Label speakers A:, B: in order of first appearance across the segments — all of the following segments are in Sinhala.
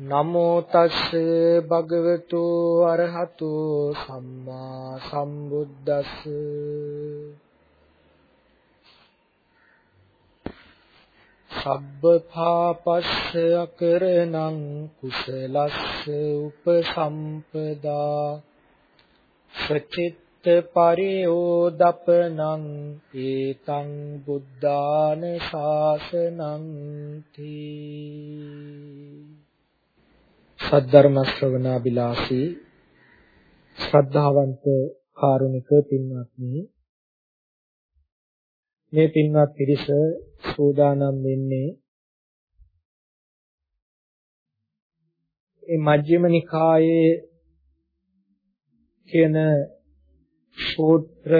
A: නමෝ තස්ස භගවතු අරහතු සම්මා සම්බුද්දස්ස. සබ්බ පාපස්ස අකරණං කුසලස්ස උපසම්පදා. සචිත් පරියෝදපනං ඒතං බුද්ධාන ශාසනං තී සද්ධර්ම ශ්‍රවණාබිලාසී ශ්‍රද්ධාවන්ත කාරුණික පින්වත්නි. මේ පින්වත් පිරිස සූදානම් වෙන්නේ මේ මජ්ක්‍ධිම නිකායේ කියන ශෝත්‍ර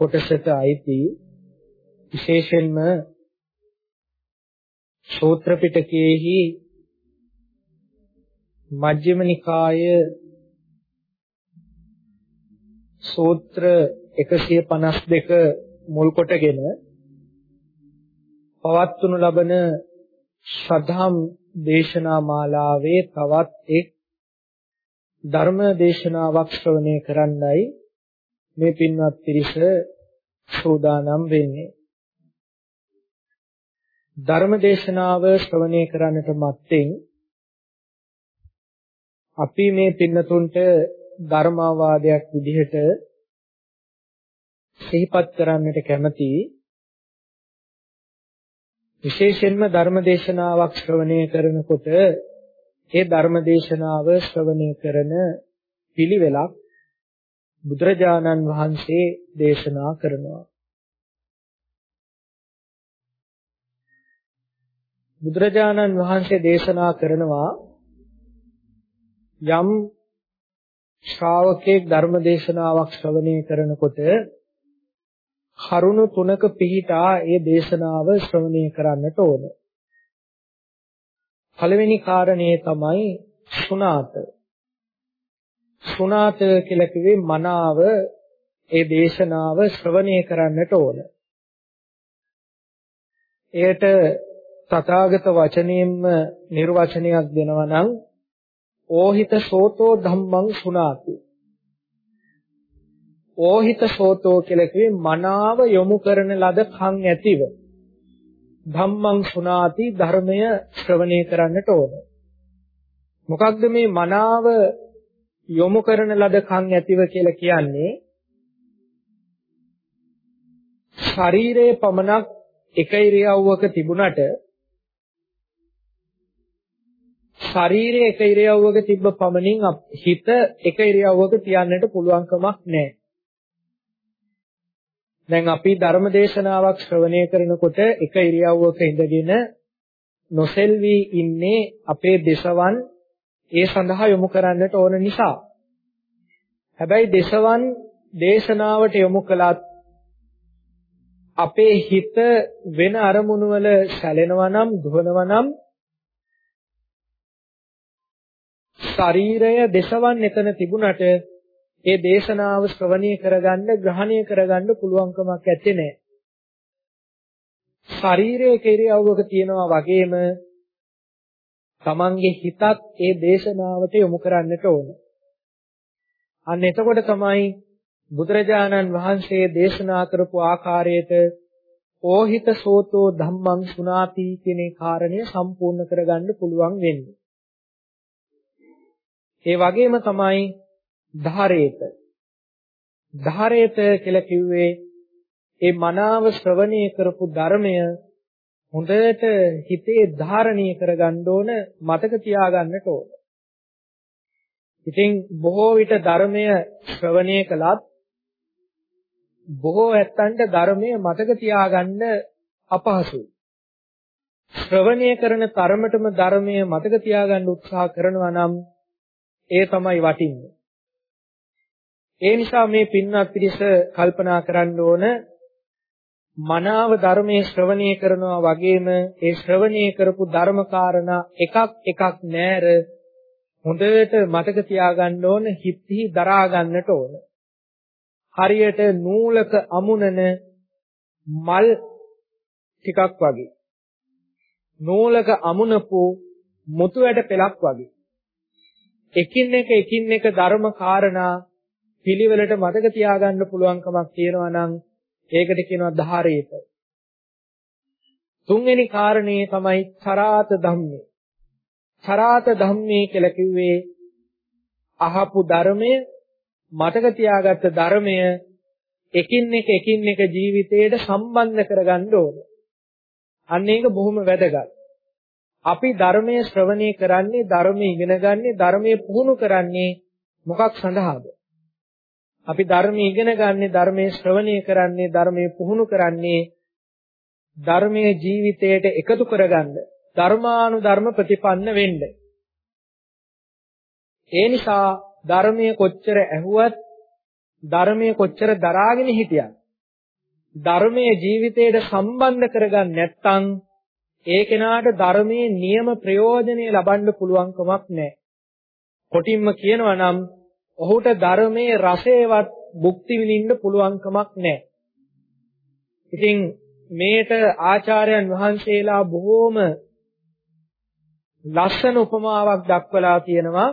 A: කොටසට අයිති. විශේෂයෙන්ම ශෝත්‍ර පිටකයේහි මජ්ක්‍ධිම නිකාය සූත්‍ර 152 මුල් කොටගෙන පවත්වනු ලබන ශ්‍රද්ධාම් දේශනා මාලාවේ තවත් එක් ධර්ම දේශනාවක් ශ්‍රවණය කරන්නයි මේ පින්වත් පිරිස සූදානම් වෙන්නේ. ධර්ම දේශනාව ශ්‍රවණය කරන්නට මත්තෙන් අපි මේ පින්නතුන්ට ධර්මාවාදයක් විදිහට සිහිපත් කරන්නට කැමති විශේෂයෙන්ම ධර්ම දේශනාවක් ශ්‍රවණය කරනකොට ඒ ධර්ම දේශනාව ශ්‍රවණය කරන පිළිවෙලක් බුදුරජාණන් වහන්සේ දේශනා කරනවා. බුදුරජාණන් වහන්සේ දේශනා කරනවා යම් ශ්‍රාවකෙක් ධර්ම දේශනාවක් ශ්‍රවණය කරනකොට කරුණු තුනක පිහිටා ඒ දේශනාව ශ්‍රවණය කරන්නට ඕන. පළවෙනි කාරණේ තමයි සුණාත. සුණාත කියලා කිව්වේ මනාව ඒ දේශනාව ශ්‍රවණය කරන්නට ඕන. එයට තථාගත වචනයෙන්ම නිර්වචනයක් දෙනවා නම් ඕහිත සෝතෝ ධම්මං සුණාති. ඕහිත සෝතෝ කියලා කිව්වේ මනාව යොමු කරන ලද කන් ඇතිව ධම්මං සුනාති ධර්මය ශ්‍රවණය කරන්නට ඕන. මොකක්ද මේ මනාව යොමු කරන ලද කන් ඇතිව කියලා කියන්නේ ශරීරයේ පමණක් එක ඉරියව්වක තිබුණට ශරීරයේ එක ඉරියව්වක තිබ්බ පමණින් හිත එක ඉරියව්වක තියන්නට පුළුවන් කමක් නැහැ. දැන් අපි ධර්ම දේශනාවක් ශ්‍රවණය කරනකොට එක ඉරියව්වක ඉඳගෙන නොසෙල්වි ඉන්නේ අපේ දේශවන් ඒ සඳහා යොමු කරන්නට ඕන නිසා. හැබැයි දේශවන් දේශනාවට යොමු කළත් අපේ හිත වෙන අරමුණු වල සැලෙනවා නම් දුවනවා නම් ශරීරය දේශවන් එතන තිබුණට ඒ දේශනාව ශ්‍රවණය කරගන්න ග්‍රහණය කරගන්න පුළුවන්කමක් ඇත්තේ නැහැ. ශරීරයේ කිරියවක තියනවා වගේම තමන්ගේ හිතත් ඒ දේශනාවට යොමු කරන්නට ඕන. අන්න එතකොට තමයි බුදුරජාණන් වහන්සේ දේශනා කරපු ආකාරයට ඕහිත සෝතෝ ධම්මං සුනාති කියන කාරණය සම්පූර්ණ කරගන්න පුළුවන් වෙන්නේ. ඒ වගේම තමයි ධාරේත. ධාරේත කියලා කිව්වේ ඒ මනාව ශ්‍රවණය කරපු ධර්මය හොඳට හිතේ ධාරණීය කරගන්න ඕන මතක තියාගන්නට ඕන. ඉතින් බොහෝ විට ධර්මය ශ්‍රවණය කළත් බොහෝ ඇත්තන්ට ධර්මය මතක තියාගන්න අපහසුයි. ශ්‍රවණය කරන තරමටම ධර්මය මතක තියාගන්න උත්සාහ කරනවා නම් ඒ තමයි වටින්නේ. ඒ නිසා මේ පින්වත් පිරිස කල්පනා කරන්න ඕන මනාව ධර්මයේ ශ්‍රවණය කරනවා වගේම ඒ ශ්‍රවණය කරපු ධර්ම කාරණා එකක් එකක් නෑර හොඳට මතක තියාගන්න ඕන හිතෙහි දරා ගන්නට ඕන. හරියට නූලක අමුණන මල් ටිකක් වගේ. නූලක අමුණපු මුතු වැඩ පෙලක් වගේ. එකින් එක එකින් එක ධර්ම කාරණා පිළිවෙලට මතක තියාගන්න පුළුවන්කමක් තියෙනවා නම් ඒකට කියනවා ධාරේත. තුන්වෙනි කාරණේ තමයි චරාත ධම්මේ. චරාත ධම්මේ කියලා කිව්වේ අහපු ධර්මය මතක තියාගත්ත ධර්මය එකින් එක එකින් එක ජීවිතයට සම්බන්ධ කරගන්න ඕන. අන්න ඒක බොහොම වැදගත්. අපි ධර්මයේ ශ්‍රවණය කරන්නේ ධර්මයේ ඉගෙන ගන්නේ ධර්මයේ පුහුණු කරන්නේ මොකක් සඳහාද? අපි ධර්මයේ ඉගෙන ගන්නේ ධර්මයේ ශ්‍රවණය කරන්නේ ධර්මයේ පුහුණු කරන්නේ ධර්මයේ ජීවිතයට එකතු කරගන්න ධර්මානුධර්ම ප්‍රතිපන්න වෙන්න. ඒ නිසා ධර්මයේ කොච්චර ඇහුවත් ධර්මයේ කොච්චර දරාගෙන හිටියත් ධර්මයේ ජීවිතයට සම්බන්ධ කරගන්න නැත්නම් ඒ කෙනාට ධර්මයේ නියම ප්‍රයෝජනෙ ලබන්න පුළුවන් කමක් නැහැ. කොටින්ම කියනවා නම් ඔහුට ධර්මයේ රසේවත් භුක්ති විඳින්න පුළුවන් කමක් නැහැ. ඉතින් මේට ආචාර්යයන් වහන්සේලා බොහෝම ලස්සන උපමාවක් දක්වලා තියෙනවා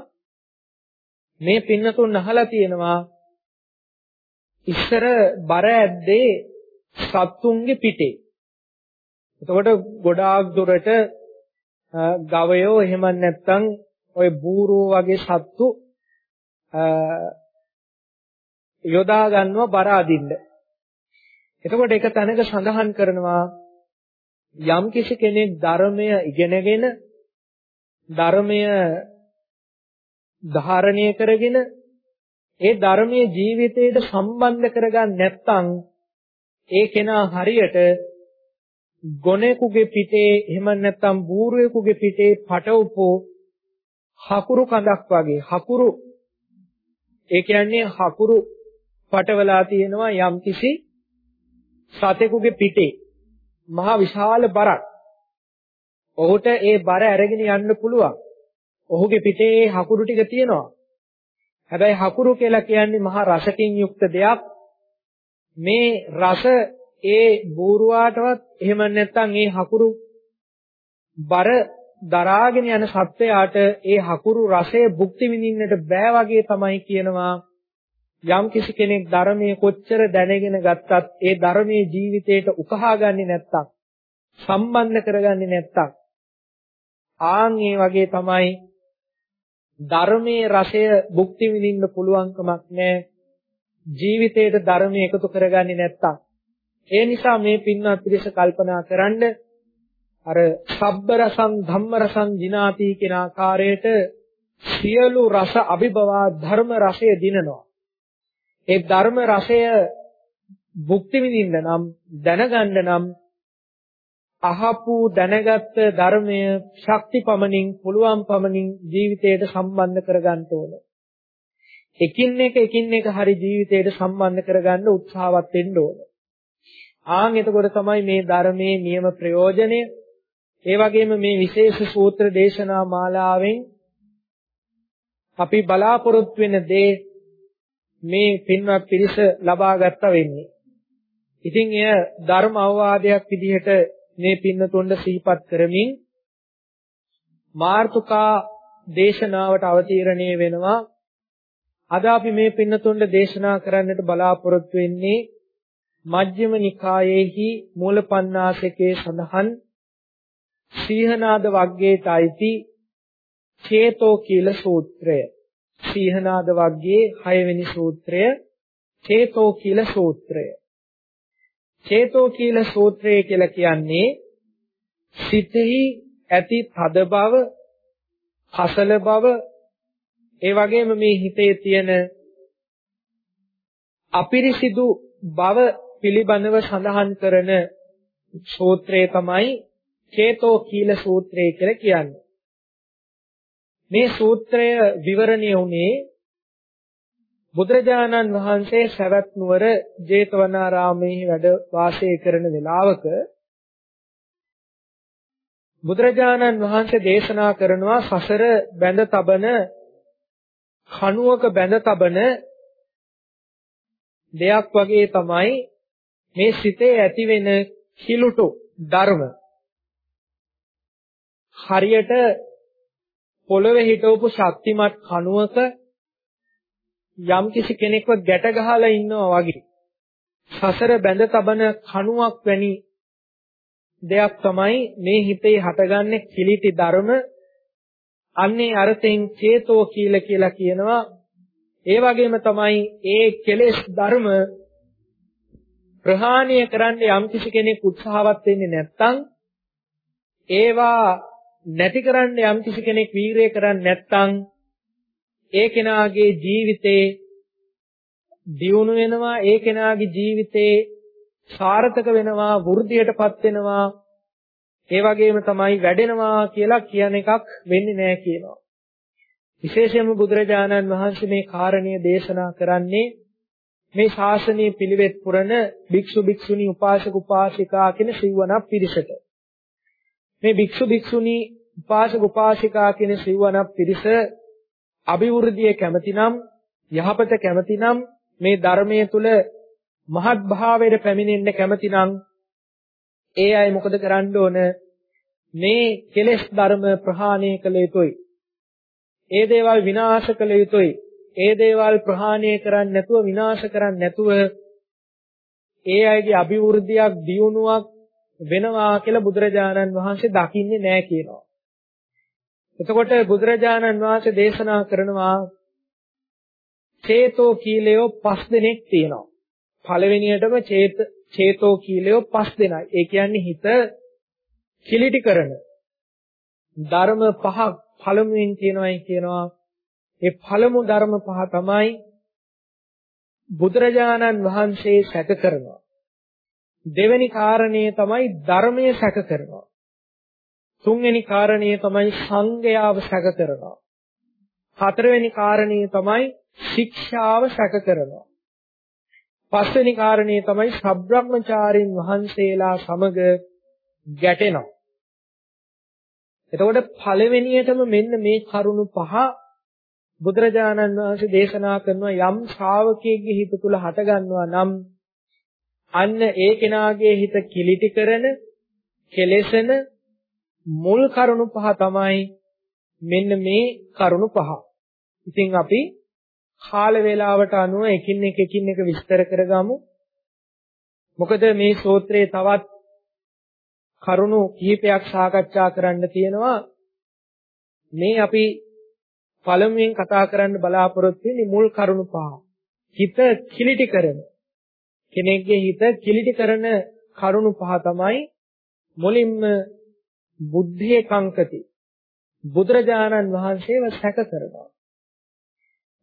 A: මේ පින්නතුන් අහලා තියෙනවා ඉස්සර බර ඇද්දේ සත්තුන්ගේ පිටේ එතකොට ගොඩාක් දුරට ගවයෝ එහෙම නැත්නම් ওই බූරෝ වගේ සත්තු යොදා ගන්නවා බර අදින්න. එතකොට එක තැනක සඳහන් කරනවා යම් කිසි කෙනෙක් ධර්මය ඉගෙනගෙන ධර්මය ධාරණය කරගෙන ඒ ධර්මයේ ජීවිතයට සම්බන්ධ කරගන්න නැත්නම් ඒ කෙනා හරියට ගොනෙකුගේ පිටේ එහෙම නැත්නම් බූරුවෙකුගේ පිටේ පටවපෝ හකුරු කඳක් වගේ හකුරු ඒ කියන්නේ හකුරු පටවලා තියෙනවා යම්කිසි සතෙකුගේ පිටේ මහා විශාල බරක්. ඔහුට ඒ බර අරගෙන යන්න පුළුවන්. ඔහුගේ පිටේ හකුරු ටික තියෙනවා. හැබැයි හකුරු කියලා කියන්නේ මහා රසකින් යුක්ත දෙයක්. මේ රස ඒ බූරුවාටවත් එහෙම නැත්නම් ඒ හකුරු බර දරාගෙන යන සත්වයාට ඒ හකුරු රසය භුක්ති විඳින්නට බෑ වගේ තමයි කියනවා. යම් කිසි කෙනෙක් ධර්මයේ කොච්චර දැනගෙන ගත්තත් ඒ ධර්මයේ ජීවිතයට උකහා ගන්නේ නැත්තම් සම්බන්ධ කරගන්නේ නැත්තම් ආන් ඒ වගේ තමයි ධර්මයේ රසය භුක්ති විඳින්න පුළුවන්කමක් නැහැ ජීවිතයට ධර්මයේ එකතු කරගන්නේ නැත්තම් ඒ නිසා මේ පින්වත් පිරිස කල්පනා කරන්න අර සබ්බ රසං ධම්ම රසං ජිනාති කියන ආකාරයට සියලු රස අභිබවා ධර්ම රසය දිනනවා. ඒ ධර්ම රසය භුක්ති විඳින්න නම් දැනගන්න නම් අහපු දැනගත්ත ධර්මය ශක්ති පමණින් පුළුවන් පමණින් ජීවිතයට සම්බන්ධ කරගන්න ඕන. එකින් එක එකින් එක හරි ජීවිතයට සම්බන්ධ කරගන්න උත්සාහවත් වෙන්න ඕන. ආන් එතකොට තමයි මේ ධර්මයේ නියම ප්‍රයෝජනය ඒ වගේම මේ විශේෂ සූත්‍ර දේශනා මාලාවෙන් අපි බලාපොරොත්තු වෙන දේ මේ පින්වත් පිරිස ලබා ගත්තා වෙන්නේ. ඉතින් එය ධර්ම අවවාදයක් විදිහට මේ පින්නතුන්ට සිහිපත් කරමින් මාර්තුකා දේශනාවට අවතීර්ණය වෙනවා. අද අපි මේ පින්නතුන්ට දේශනා කරන්නට බලාපොරොත්තු වෙන්නේ මජ්ක්‍ධිම නිකායේහි මූලපණ්ණාසකේ සඳහන් සීහනාද වග්ගයට අයිති චේතෝ කීල සූත්‍රය. සීහනාද වග්ගයේ 6 වෙනි සූත්‍රය චේතෝ කීල සූත්‍රය. චේතෝ කීල සූත්‍රය කියලා කියන්නේ සිතෙහි ඇති තද බව, කසල බව, ඒ වගේම මේ හිතේ තියෙන අපිරිසිදු බව පිළිබඳව සඳහන් කරන සූත්‍රය තමයි චේතෝ කීල සූත්‍රය කියලා කියන්නේ. මේ සූත්‍රය විවරණය වුණේ බුදුරජාණන් වහන්සේ සවැත් නුවර ජේතවනාරාමයේ වැඩ වාසය කරන වෙලාවක බුදුරජාණන් වහන්සේ දේශනා කරනවා සසර බැඳ තබන කණුවක බැඳ තබන දෙයක් වගේ තමයි මේ සිතේ ඇතිවෙන කිලුටු ධර්ම හරියට පොළවේ හිටවපු ශක්තිමත් කණුවක යම් කිසි කෙනෙක්ව ගැට ගහලා ඉන්නවා වගේ සසර බැඳ තබන කණුවක් වැනි දෙයක් තමයි මේ හිතේ හටගන්නේ කිලිටි ධර්ම. අන්නේ අර්ථයෙන් චේතෝ කීල කියලා කියනවා. ඒ වගේම තමයි ඒ කෙලෙස් ධර්ම ප්‍රහාණය කරන්න යම් කිසි කෙනෙක් උත්සාහවත් වෙන්නේ නැත්නම් ඒවා නැති කරන්න යම් කිසි කෙනෙක් වීරය කරන්නේ නැත්නම් ඒ කෙනාගේ ජීවිතේ දියුණු වෙනවා ඒ කෙනාගේ ජීවිතේ සාර්ථක වෙනවා වෘද්ධියටපත් වෙනවා ඒ වගේම තමයි වැඩෙනවා කියලා කියන එකක් වෙන්නේ නැහැ කියනවා. විශේෂයෙන්ම බුදුරජාණන් වහන්සේ මේ කාරණීය දේශනා කරන්නේ මේ ශාසනීය පිළිවෙත් පුරන භික්ෂු භික්ෂුණී උපාසක උපාසිකා කියන සිව්වනක් පිරිසට. මේ භික්ෂු භික්ෂුණී උපාසක උපාසිකා කියන සිව්වනක් පිරිස අභිවෘද්ධිය කැමතිනම් යහපත කැමතිනම් මේ ධර්මයේ තුල මහත් භාවයට පැමිණෙන්න කැමතිනම් ඒ අය මොකද කරන්න ඕන? මේ කෙලෙස් ධර්ම ප්‍රහාණය කළ යුතුයි. ඒ දේවල් විනාශ කළ යුතුයි. ඒ දේවල් ප්‍රහාණය කරන්නේ නැතුව විනාශ කරන්නේ නැතුව ඒ අයගේ අභිවෘද්ධියක් දියුණුවක් වෙනවා කියලා බුදුරජාණන් වහන්සේ දකින්නේ නැහැ කියනවා එතකොට බුදුරජාණන් වහන්සේ දේශනා කරනවා චේතෝ කීලයෝ පස් දෙනෙක් තියෙනවා. පළවෙනියටම චේත චේතෝ කීලයෝ පස් දෙනයි. ඒ කියන්නේ හිත කිලිටි කරන ධර්ම පහක් පළමුවෙන් කියනවායි කියනවා. ඒ පළමු ධර්ම පහ තමයි බුදුරජාණන් වහන්සේ සැක කරනවා. දෙවෙනි කාරණේ තමයි ධර්මයේ සැක කරනවා. තුන්වෙනි කාරණය තමයි සංගයාව සැක කරනවා. හතරවෙනි කාරණය තමයි ශික්ෂාව සැක කරනවා. පස්වෙනි කාරණය තමයි සබ්‍රහ්මචාරින් වහන්සේලා සමග ගැටෙනවා. එතකොට පළවෙනියටම මෙන්න මේ කරුණු පහ බුදුරජාණන් වහන්සේ දේශනා කරනවා යම් ශ්‍රාවකයෙක්ගේ හිත තුල හට ගන්නවා නම් අන්න ඒ කෙනාගේ හිත කිලිටි කරන කෙලෙසන මුල් කරුණු පහ තමයි මෙන්න මේ කරුණු පහ. ඉතින් අපි කාල වේලාවට අනුව එකින් එක එකින් එක විස්තර කරගමු. මොකද මේ සූත්‍රයේ තවත් කරුණු කිහිපයක් සාකච්ඡා කරන්න තියෙනවා. මේ අපි පළමුවෙන් කතා කරන්න බලාපොරොත්තු වෙන්නේ මුල් කරුණු පහ. හිත කිලිටි කරන. කෙනෙක්ගේ හිත කිලිටි කරන කරුණු පහ තමයි මුලින්ම බුද්ධිය කංකති. බුදුරජාණන් වහන්සේව සැක කරනවා.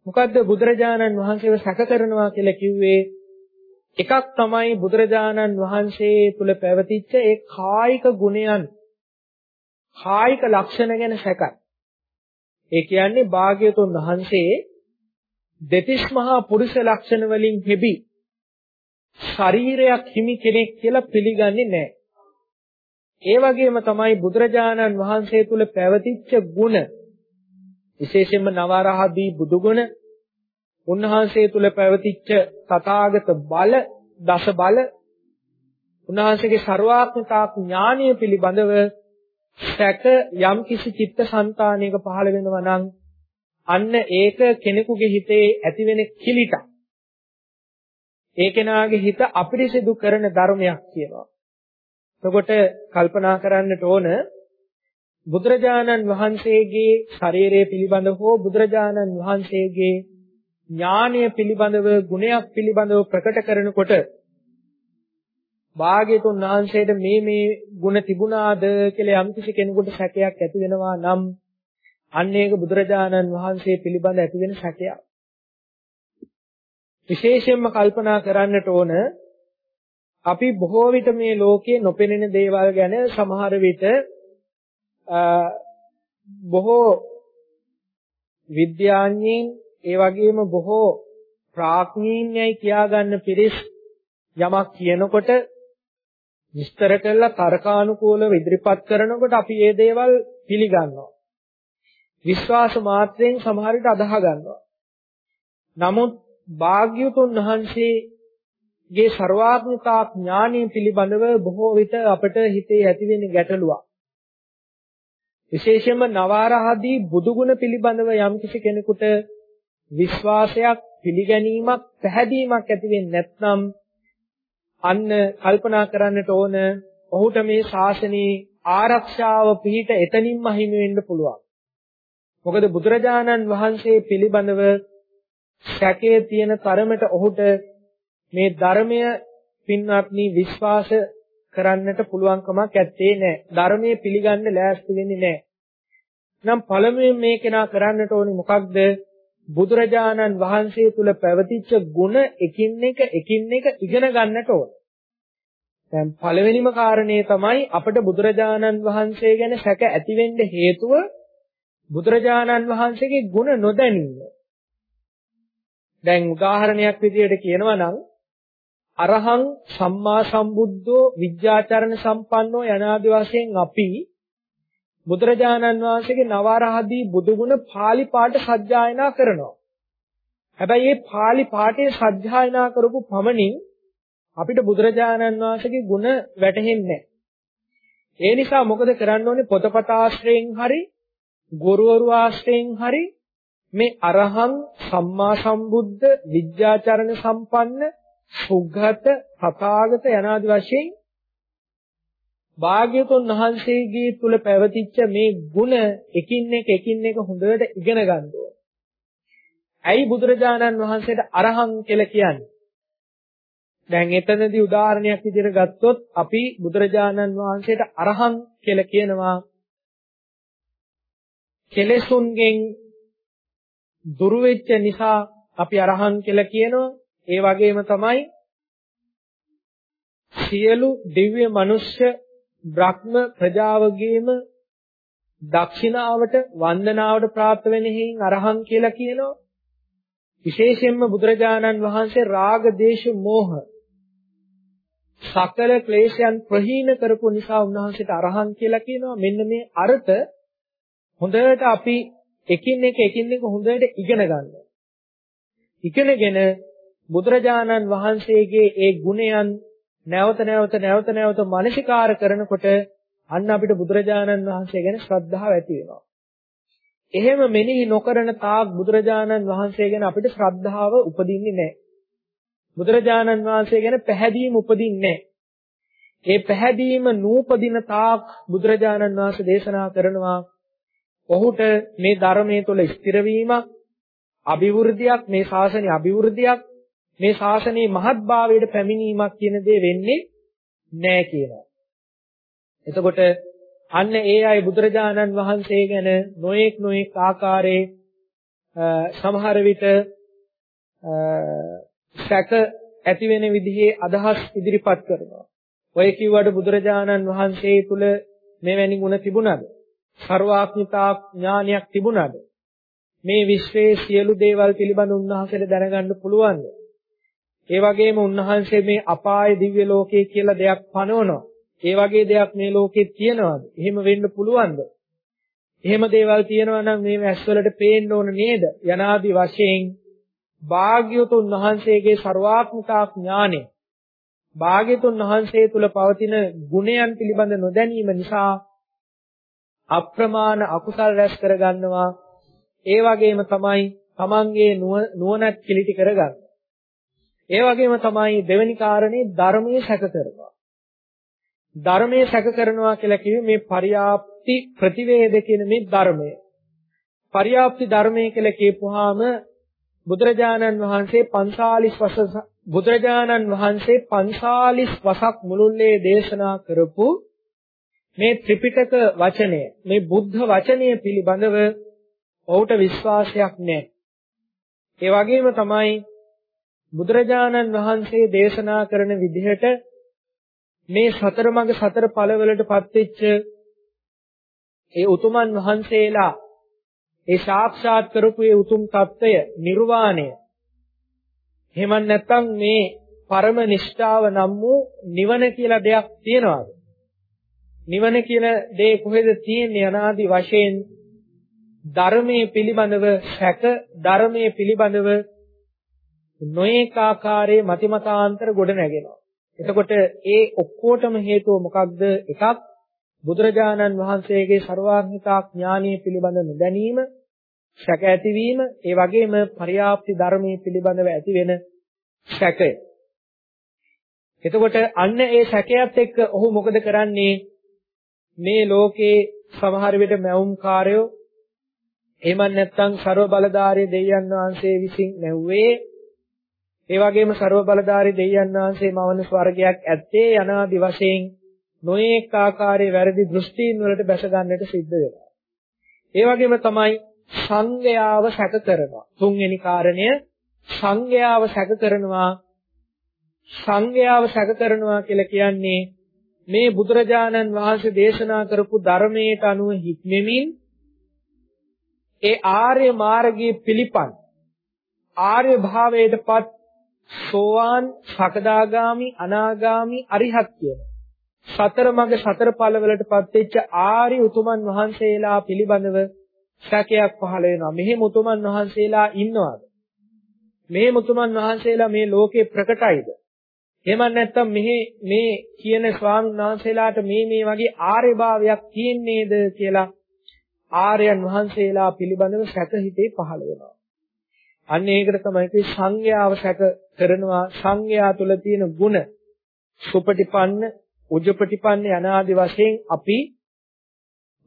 A: මොකද්ද බුදුරජාණන් වහන්සේව සැක කරනවා කියලා කිව්වේ? එකක් තමයි බුදුරජාණන් වහන්සේ තුල පැවතිච්ච ඒ කායික ගුණයන්. කායික ලක්ෂණ ගැන සැකයි ඒ කියන්නේ භාග්‍යතුන් වහන්සේ දෙතිස් මහා පුරුෂ ලක්ෂණ වලින් හෙබි ශරීරයක් හිමි කෙනෙක් කියලා පිළිගන්නේ නැහැ. ඒ වගේම තමයි බුදුරජාණන් වහන්සේ තුල පැවතිච්ච ගුණ විශේෂයෙන්ම නවරහදී බුදුගුණ උන්වහන්සේ තුල පැවතිච්ච තථාගත බල දස බල උන්වහන්සේගේ ਸਰවාත්මතා ඥානය පිළිබඳව සැක යම් කිසි චිත්තසංතානයක පහළ වෙනවා නම් අන්න ඒක කෙනෙකුගේ හිතේ ඇතිවෙන කිලිටක්. ඒ කෙනාගේ හිත අපිරිසිදු කරන ධර්මයක් කියනවා. එතකොට කල්පනා කරන්නට ඕන බුදුරජාණන් වහන්සේගේ ශරීරය පිළිබඳව හෝ බුදුරජාණන් වහන්සේගේ ඥානය පිළිබඳව ගුණයක් පිළිබඳව ප්‍රකට කරනකොට භාග්‍යතුන් වහන්සේට මේ මේ ಗುಣ තිබුණාද කියලා යම්කිසි කෙනෙකුට සැකයක් ඇති වෙනවා නම් අන්න ඒක බුදුරජාණන් වහන්සේ පිළිබඳ ඇති වෙන සැකයක්. විශේෂයෙන්ම කල්පනා කරන්නට ඕන අපි බොහෝ විට මේ ලෝකයේ නොපෙනෙන දේවල් ගැන සමහර විට බොහෝ විද්‍යාඥයින් ඒ වගේම බොහෝ ප්‍රාඥයින්යයි කියාගන්න පිරිස් යමක් කියනකොට විස්තර කරලා තර්කානුකූලව ඉදිරිපත් කරනකොට අපි මේ දේවල් පිළිගන්නවා. විශ්වාස මාත්‍රයෙන් සමහර විට අදාහ ගන්නවා. නමුත් භාග්‍යතුන් වහන්සේගේ ਸਰවාත්මතා ඥානය පිළිබඳව බොහෝ විට අපට හිතේ ඇතිවෙන ගැටලුවක්. විශේෂයෙන්ම නවාරහදී බුදුගුණ පිළිබඳව යම්කිසි කෙනෙකුට විශ්වාසයක් පිළිගැනීමක් පැහැදීමක් ඇති වෙන්නේ නැත්නම් අන්න කල්පනා කරන්නට ඕන ඔහුට මේ ශාසනයේ ආරක්ෂාව පිහිට එතනින්ම හිමි වෙන්න පුළුවන්. මොකද බුදුරජාණන් වහන්සේ පිළිබඳව සැකයේ තියෙන තරමට ඔහුට මේ ධර්මය පින්වත්නි විශ්වාස කරන්නට පුළුවන්කමක් ඇත්තේ නැහැ. ධර්මයේ පිළිගන්න ලෑස්ති වෙන්නේ නැහැ. නම් පළමුවෙන් මේ කෙනා කරන්නට ඕනේ මොකක්ද? බුදුරජාණන් වහන්සේ තුල පැවතිච්ච ගුණ එකින් එක එකින් එක ඉගෙන ගන්නට ඕන. දැන් පළවෙනිම කාරණේ තමයි අපිට බුදුරජාණන් වහන්සේ ගැන සැක ඇති වෙන්න හේතුව බුදුරජාණන් වහන්සේගේ ගුණ නොදැනීම. දැන් උදාහරණයක් විදිහට කියනවා නම් අරහං සම්මා සම්බුද්ධෝ විද්‍යාචරණ සම්පන්නෝ යනාදී වශයෙන් අපි බුදුරජාණන් වහන්සේගේ නවරහදී බුදුගුණ pāli පාඨ සජ්ජායනා කරනවා. හැබැයි මේ pāli පාඨයේ සජ්ජායනා කරපු පමණින් අපිට බුදුරජාණන් වහන්සේගේ ගුණ වැටහෙන්නේ නැහැ. ඒ නිසා මොකද කරන්න ඕනේ පොතපත ආශ්‍රයෙන් හරි ගුරුවරු ආශ්‍රයෙන් හරි මේ අරහං සම්මා සම්බුද්ධ විද්‍යාචරණ සම්පන්න සුගත තථාගත යනාදි වශයෙන් භාග්‍යතුන් වහන්සේගේ තුල පැවතිච්ච මේ ಗುಣ එකින් එක එකින් එක හොඳට ඉගෙන ගන්න ඕනේ. ඇයි බුදුරජාණන් වහන්සේට අරහං කියලා කියන්නේ? දැන් එතනදී උදාහරණයක් විදිහට ගත්තොත් අපි බුදුරජාණන් වහන්සේට අරහං කියලා කියනවා කෙලෙසුන්ගෙන් දුරු වෙච්ච නිසා අපි අරහං කියලා කියනවා. ඒ වගේම තමයි සියලු දිව්‍ය මනුෂ්‍ය බ්‍රහ්ම ප්‍රජාවගේම දක්ෂිනාවට වන්දනාවට ප්‍රාප්ත වෙන හේයින් අරහං කියලා කියනවා. විශේෂයෙන්ම බුදුරජාණන් වහන්සේ රාග දේශ මෝහ සකල ක්ලේශයන් ප්‍රහීන කරපු නිසා උන්වහන්සේට අරහං කියලා කියනවා. මෙන්න මේ අර්ථ හොඳට අපි එකින් එක එකින් එක හොඳට ඉගෙන ගන්නවා. ඉගෙනගෙන බුදුරජාණන් වහන්සේගේ ඒ ගුණයන් නැවත නැවත නැවත නැවත මනසිකාර කරනකොට අන්න අපිට බුදුරජාණන් වහන්සේ ගැන ශ්‍රද්ධාව ඇති වෙනවා. එහෙම මෙනෙහි නොකරන තාක් බුදුරජාණන් වහන්සේ ගැන අපිට ශ්‍රද්ධාව උපදින්නේ නැහැ. බුදුරජාණන් වහන්සේ ගැන පැහැදීම උපදින්නේ නැහැ. ඒ පැහැදීම නූපදින තාක් බුදුරජාණන් වහන්සේ දේශනා කරනවා ඔහුට මේ ධර්මයේ තුල ස්ථිර වීමක්, අභිවෘද්ධියක්, මේ ශාසනයේ අභිවෘද්ධියක් මේ ශාසනයේ මහත්භාවයට පැමිණීමක් කියන දේ වෙන්නේ නැහැ කියනවා. එතකොට අන්න ඒ අය බුදුරජාණන් වහන්සේ ගැන නොඑක් නොඑක් ආකාරයේ සමහර විට සැක ඇති වෙන විදිහේ අදහස් ඉදිරිපත් කරනවා. ඔය කිව්වට බුදුරජාණන් වහන්සේ තුල මෙවැනි ගුණ තිබුණාද? ਸਰවාත්මිතා ඥානයක් තිබුණාද? මේ විශ්වයේ සියලු දේවල් පිළිබඳ උන්වහන්සේට දැනගන්න පුළුවන්ද? ඒ වගේම උන්වහන්සේ මේ අපාය දිව්‍ය ලෝකයේ කියලා දෙයක් පනවනවා. ඒ වගේ දෙයක් මේ ලෝකේ තියෙනවද? එහෙම වෙන්න පුළුවන්ද? එහෙම දේවල් තියෙනවා නම් මේ ඇස්වලට පේන්න ඕන නේද? යනාදි වශයෙන් භාග්‍යවතුන් වහන්සේගේ ਸਰවාත්මතා ඥානෙ භාග්‍යතුන් වහන්සේ තුල පවතින ගුණයන් පිළිබඳ නොදැනීම නිසා අප්‍රමාණ අකුසල් රැස් කරගන්නවා ඒ වගේම තමයි තමන්ගේ නුවණත් කිලිටි කරගන්න. ඒ වගේම තමයි දෙවෙනි කාරණේ ධර්මයේ සැක කරනවා. ධර්මයේ සැක කරනවා කියලා කිව්වේ මේ පරියාප්ති ප්‍රතිවේද කියන මේ ධර්මය. පරියාප්ති ධර්මය කියලා කියපුවාම බුදුරජාණන් වහන්සේ 45 වසර බුදුරජාණන් වහන්සේ 45 වසක් මුළුල්ලේ දේශනා කරපු මේ ත්‍රිපිටක වචනය මේ බුද්ධ වචනය පිළිබඳව ඔහුට විශ්වාසයක් නැහැ. ඒ වගේම තමයි බුදුරජාණන් වහන්සේ දේශනා කරන විදිහට මේ සතර මඟ සතර ඵලවලට පත්වෙච්ච ඒ උතුමන් වහන්සේලා ඒ සාක්ෂාත් කරපු ඒ උතුම් తত্ত্বය නිර්වාණය. එහෙම නැත්නම් මේ පරම නිෂ්ඨාව නම් වූ නිවන කියලා දෙයක් තියනවාද? නිවන කියලා දේ කොහෙද තියෙන්නේ අනාදි වශයෙන්? ධර්මයේ පිළිබඳව සැක ධර්මයේ පිළිබඳව නොඑක ආකාරයේ මතිමතාන්තර ගොඩ නැගෙනවා. එතකොට ඒ ඔක්කොටම හේතුව මොකක්ද? එකක් බුදුරජාණන් වහන්සේගේ ਸਰවාඥතා ඥානීය පිළිබඳ නොදැනීම, සැක ඇතිවීම, ඒ වගේම පරියාප්ති ධර්මයේ පිළිබඳව ඇති වෙන සැකය. එතකොට අන්න ඒ සැකයත් එක්ක ඔහු මොකද කරන්නේ? මේ ලෝකේ සමහර විට මැවුම්කාරයෝ එහෙම නැත්නම් ਸਰව බලධාරී දෙවියන් වහන්සේ විසින් නැව්වේ ඒ වගේම ਸਰව බලධාරී දෙවියන් වහන්සේ මවන ස්වර්ගයක් ඇත්තේ අනාදි වශයෙන් නොඑක ආකාරයේ වැරදි දෘෂ්ටීන් වලට බැස ගන්නට සිද්ධ වෙනවා. ඒ වගේම තමයි සංගයාව සැක කරනවා. තුන්වෙනි කාරණය සංගයාව සැක කරනවා. සංගයාව සැක කරනවා කියලා කියන්නේ මේ බුදුරජාණන් වහන්සේ දේශනා කරපු ධර්මයට අනුව හික්මෙමින් ඒ ආර්ය මාර්ගයේ පිළිපන් ආර්ය භාවයටපත් සෝවාන් සකදාගාමි අනාගාමි අරිහත් කියන සතර මඟ සතර ඵලවලටපත් වෙච්ච ආර්ය උතුමන් වහන්සේලා පිළිබඳව සැකයක් පහළ වෙනවා. මෙහෙම උතුමන් වහන්සේලා ඉන්නවද? මේ උතුමන් වහන්සේලා මේ ලෝකේ ප්‍රකටයිද? එහෙම නැත්නම් මෙහි මේ කියන ස්වාමීන් වහන්සේලාට මේ මේ වගේ ආර්යභාවයක් තියෙන්නේද කියලා ආර්යයන් වහන්සේලා පිළිබඳව සැක හිතේ පහළ වෙනවා. අන්න ඒකට තමයි කිය සංඥාව සැක කරනවා සංඥා තුළ තියෙන ಗುಣ සුපටිපන්න උජපටිපන්න අනාදි වශයෙන් අපි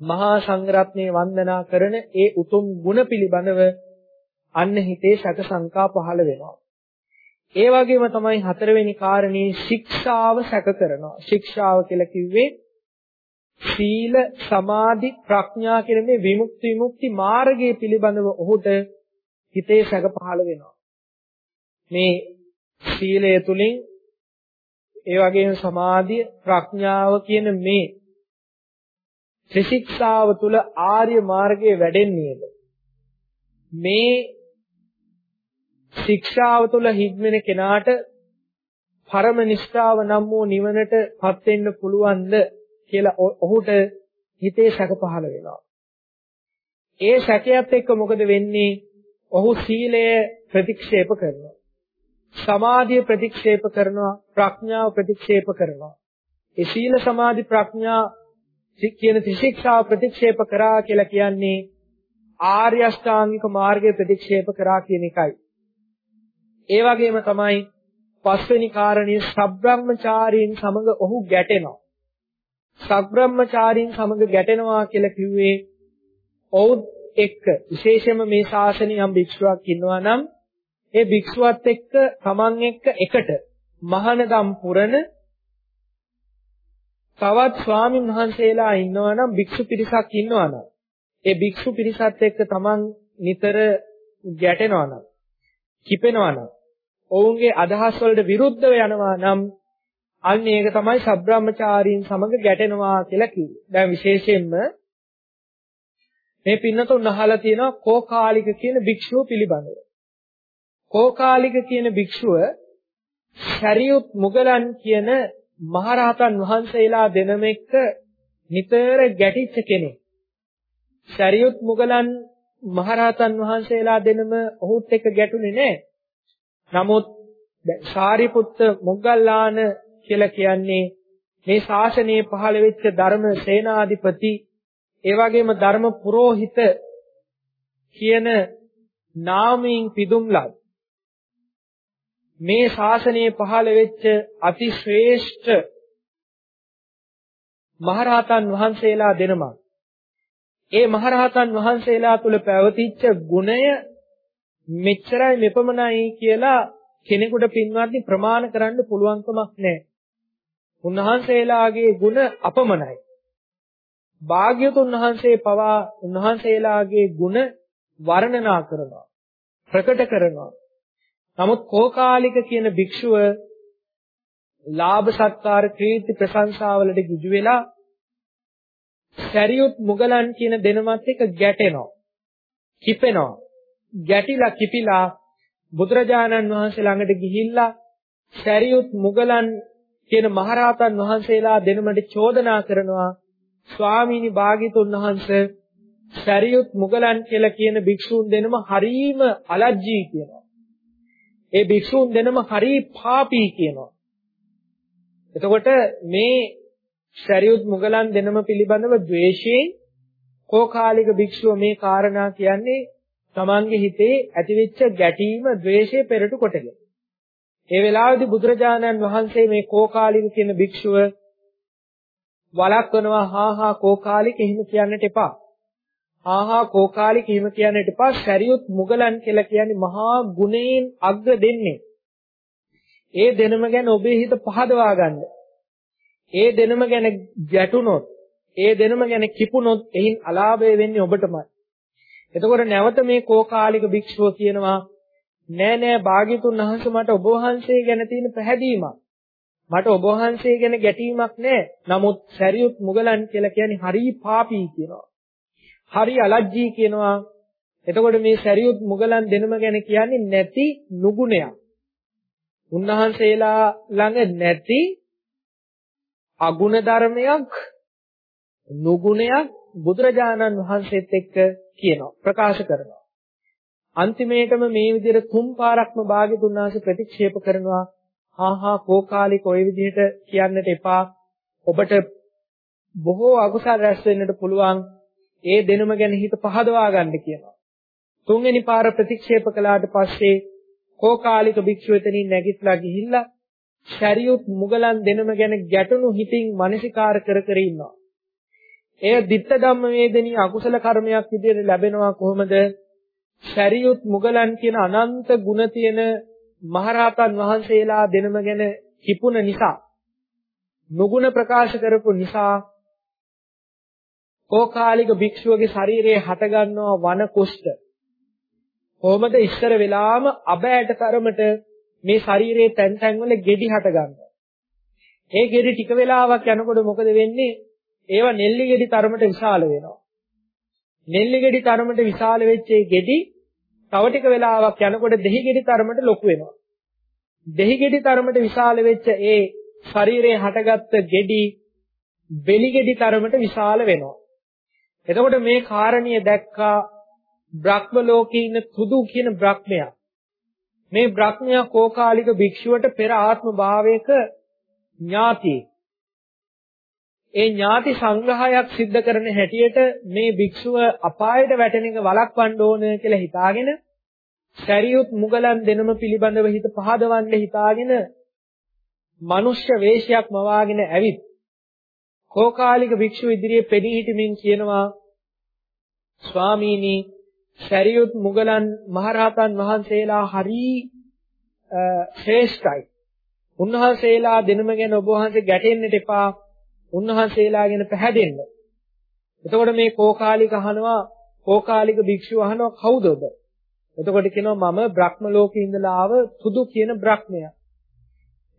A: මහා සංඝරත්නයේ වන්දනා කරන ඒ උතුම් ගුණ පිළිබඳව අන්න හිතේ සැක සංකා පහළ වෙනවා. ඒ වගේම තමයි හතරවෙනි කාරණේ ශික්ෂාව සැක කරනවා. ශික්ෂාව කියලා කිව්වේ සීල සමාධි ප්‍රඥා කියන මේ විමුක්ති විමුක්ති මාර්ගයේ පිළිබඳව ඔහුට හිතේ සැක පහළ වෙනවා. මේ සීලය තුලින් ඒ වගේම සමාධිය ප්‍රඥාව කියන මේ ත්‍රිශික්ෂාව තුල ආර්ය මාර්ගයේ වැඩෙන්නේද මේ ශික්ෂාව තුල හික්මෙන කෙනාට පරම නිෂ්ඨාව නම් වූ නිවනටපත් වෙන්න පුළුවන්ද කියලා ඔහුට හිතේ සැක පහළ වෙනවා. ඒ සැකයත් එක්ක මොකද වෙන්නේ? ඔහු සීලය ප්‍රතික්ෂේප කරනවා. සමාධිය ප්‍රතික්ෂේප කරනවා, ප්‍රඥාව ප්‍රතික්ෂේප කරනවා. ඒ සීල සමාධි ප්‍රඥා කියන ත්‍රිශික්ෂාව ප්‍රතික්ෂේප කරා කියලා කියන්නේ ආර්ය අෂ්ටාංගික මාර්ගය ප්‍රතික්ෂේප කරා කියන එකයි. ඒ වගේම තමයි පස්වෙනි කාරණේ සබ්‍රාහ්මචාරීන් සමග ඔහු ගැටෙනවා. සබ්‍රාහ්මචාරීන් සමග ගැටෙනවා කියලා කිව්වේ ඔවුන් එක්ක විශේෂයෙන්ම මේ ශාසනය යම් භික්ෂුවක් ඉන්නවා නම් ඒ භික්ෂුවත් එක්ක තමන් එක්ක එකට මහානදම් පුරන තවත් ස්වාමින් වහන්සේලා ඉන්නවා නම් භික්ෂු පිරිසක් ඉන්නවා නම් ඒ භික්ෂු පිරිසත් එක්ක තමන් නිතර ගැටෙනවා නම් කිපෙනවා නම් ඔවුන්ගේ අදහස් වලට විරුද්ධව යනවා නම් අන්න ඒක තමයි සබ්‍රාහ්මචාරීන් සමග ගැටෙනවා කියලා කිව්වේ. දැන් විශේෂයෙන්ම මේ පින්නතුන් අහලා තියෙනවා කෝකාලික කියන භික්ෂුව පිළිබඳව. කෝකාලික කියන භික්ෂුව ශරියුත් මුගලන් කියන මහරහතන් වහන්සේලා දෙනම එක්ක නිතර ගැටිච්ච කෙනෙක්. ශරියුත් මුගලන් මහරහතන් වහන්සේලා දෙනම ඔහුත් එක්ක ගැටුනේ නැහැ. නමුත් සාරිපුත්ත මොග්ගල්ලාන කියලා කියන්නේ මේ ශාසනයේ පහළ වෙච්ච ධර්ම සේනාධිපති ඒ වගේම ධර්ම පුරෝහිත කියන නාමයෙන් පිදුම් ලද මේ ශාසනයේ පහළ වෙච්ච අති ශ්‍රේෂ්ඨ මහරහතන් වහන්සේලා දෙනමක්. ඒ මහරහතන් වහන්සේලා තුල පැවතිච්ච ගුණය මෙච්චරයි මෙපමණයි කියලා කෙනෙකුට පින්වත්නි ප්‍රමාණ කරන්න පුළුවන්කමක් නැහැ. උන්වහන්සේලාගේ ගුණ අපමණයි. භාග්‍යතුන් වහන්සේ පවා උන්වහන්සේලාගේ ගුණ වර්ණනා කරනවා. ප්‍රකට කරනවා. නමුත් කෝකාලික කියන භික්ෂුව ලාභ සත්කාර කීර්ති ප්‍රශංසාවලට ගිජු වෙලා සැරියුත් මුගලන් කියන දෙනමත් එක්ක ගැටෙනවා. කිපෙනවා. ගැටිලා කිපිලා බුදුරජාණන් වහන්සේ ළඟට ගිහිල්ලා සැරියුත් මුගලන් කියන මහරහතන් වහන්සේලා දෙනමට චෝදනා කරනවා ස්වාමීනි භාග්‍යතුන් වහන්සේ සැරියුත් මුගලන් කියලා කියන භික්ෂූන් දෙනම හරීම අලජ්ජී කියනවා. ඒ භික්ෂූන් දෙනම හරී පාපී කියනවා. එතකොට මේ සරියුත් මුගලන් දෙනම පිළිබඳව ද්වේෂයෙන් කෝකාලික භික්ෂුව මේ කාරණා කියන්නේ තමන්ගේ හිතේ ඇතිවෙච්ච ගැටීම ද්වේෂය පෙරට කොටගෙන. ඒ වෙලාවේදී බුදුරජාණන් වහන්සේ මේ කෝකාලික කියන භික්ෂුව වළක්වනවා හා හා කෝකාලික එහෙම කියන්නට එපා. හා හා කෝකාලික එහෙම කියන්නට එපා. සරියුත් මුගලන් කියලා කියන්නේ මහා ගුණයෙන් අග්‍ර දෙන්නේ. ඒ දෙනම ගැන ඔබේ හිත පහදවා ගන්න. ඒ දෙනම ගැන ගැටුනොත්, ඒ දෙනම ගැන කිපුනොත් එයින් අලාභය වෙන්නේ ඔබටමයි. එතකොට නැවත මේ කෝකාලික භික්ෂුව කියනවා නෑ නෑ භාග්‍යතුන් වහන්සේ මට ඔබ වහන්සේ ගැන තියෙන පැහැදීමක්. මට ඔබ වහන්සේ ගැන ගැටීමක් නෑ. නමුත් සරියුත් මුගලන් කියලා කියන්නේ හරි පාපී කියනවා. හරි අලජ්ජී කියනවා. එතකොට මේ සරියුත් මුගලන් දෙනම ගැන කියන්නේ නැති නුගුණයක්. උන්වහන්සේලා ළඟ නැති අගුණ ධර්මයක් නුගුණයක් බුදුරජාණන් වහන්සේත් එක්ක කියනවා ප්‍රකාශ කරනවා අන්තිමේටම මේ විදිහට තුන් පාරක්ම භාග්‍යතුන් වහන්සේ ප්‍රතික්ෂේප කරනවා හා හා කෝකාලික ওই විදිහට කියන්නට එපා ඔබට බොහෝ අකුසල් රැස් වෙන්නට පුළුවන් ඒ දෙනම ගැන හිත පහදවා ගන්න කියනවා තුන්වෙනි පාර ප්‍රතික්ෂේප කළාට පස්සේ කෝකාලික භික්ෂුව එතනින් නැගිටලා ගිහිල්ලා ශරියුත් මුගලන් දෙනම ගැන ගැටුණු හිතින් මානසිකාර කර කර ඉන්නවා. එය ditta ධම්ම වේදනී අකුසල කර්මයක් විදිහට ලැබෙනවා කොහොමද? ශරියුත් මුගලන් කියන අනන්ත ගුණ තියෙන මහරහතන් වහන්සේලා දෙනම ගැන කිපුණ නිසා නුගුණ ප්‍රකාශ කරපු නිසා කෝකාලික භික්ෂුවගේ ශරීරයේ හටගන්නවා වන කුෂ්ඨ කොහොමද ඉස්සර වෙලාම අබෑට තරමට මේ ශරීරයේ තැන් තැන් වල ගෙඩි හට ගන්නවා. ඒ ගෙඩි ටික වෙලාවක් යනකොට මොකද වෙන්නේ? ඒවා නෙල්ලි ගෙඩි තරමට විශාල වෙනවා. නෙල්ලි ගෙඩි තරමට විශාල වෙච්ච ඒ ගෙඩි තව ටික වෙලාවක් යනකොට දෙහි ගෙඩි තරමට ලොකු වෙනවා. දෙහි ගෙඩි තරමට විශාල වෙච්ච ඒ ශරීරයේ හටගත්ත ගෙඩි බෙලි ගෙඩි තරමට විශාල වෙනවා. එතකොට මේ කාරණිය දැක්කා බ්‍රහ්ම ලෝකේ ඉන්න තුදු කියන බ්‍රහ්මයා මේ බ්‍රහ්මයා කෝකාලික භික්ෂුවට පෙර ආත්ම භාවයක ඥාති ඒ ඥාති සංග්‍රහයක් සිද්ධ කරන හැටියට මේ භික්ෂුව අපායට වැටෙන එක වළක්වන්න ඕන කියලා හිතාගෙන සරියුත් මුගලන් දෙනම පිළිබඳව හිත පහදවන්න හිතාගෙන මනුෂ්‍ය වේශයක් මවාගෙන ඇවිත් කෝකාලික භික්ෂුව ඉදිරියේ පෙනී සිටමින් කියනවා ස්වාමීනි සරියුත් මුගලන් මහරහතන් වහන්සේලා හරි ශ්‍රේෂ්ඨයි. උන්වහන්සේලා දෙනම ගැන ඔබ වහන්සේ ගැටෙන්නට එපා. උන්වහන්සේලා ගැන පැහැදෙන්න. එතකොට මේ කෝකාලික අහනවා කෝකාලික භික්ෂුව අහනවා කවුද ඔබ? එතකොට කියනවා මම බ්‍රහ්ම ලෝකේ ඉඳලා ආව සුදු කියන බ්‍රහ්මයා.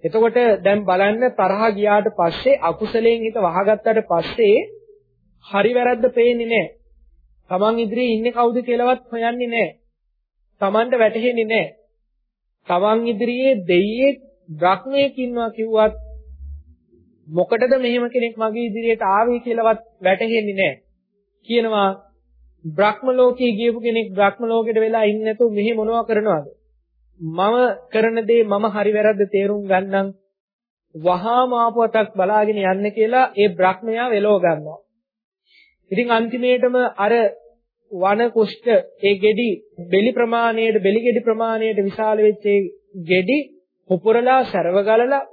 A: එතකොට දැන් බලන්න තරහ ගියාට පස්සේ අකුසලයෙන් හිත වහගත්තට පස්සේ හරි වැරද්ද පේන්නේ නැහැ. Taman ඉදිරියේ ඉන්නේ කවුද කියලාවත් හොයන්නේ නැහැ. Tamanට වැටහෙන්නේ නැහැ. Taman ඉදිරියේ දෙයියෙක් බ්‍රහ්මයෙක් ඉන්නවා කිව්වත් මොකටද මෙහෙම කෙනෙක් මගේ ඉදිරියට ආවේ කියලාවත් වැටහෙන්නේ නැහැ. කියනවා බ්‍රහ්ම ලෝකයේ ගියපු කෙනෙක් බ්‍රහ්ම ලෝකෙට වෙලා ඉන්නේ නැතුව මෙහි මොනවා කරනවද? මම කරන දේ මම හරි වැරද්ද තේරුම් ගන්නම් වහාම ආපුවටක් බලාගෙන යන්න කියලා ඒ බ්‍රහ්මයා වෙලව ගන්නවා. ඉතින් අන්තිමේටම අර වන කුෂ්ඨ ඒ ගෙඩි බෙලි ප්‍රමාණයට බෙලි ගෙඩි ප්‍රමාණයට විශාල වෙච්ච ඒ ගෙඩි පුපුරලා සරව ගලලා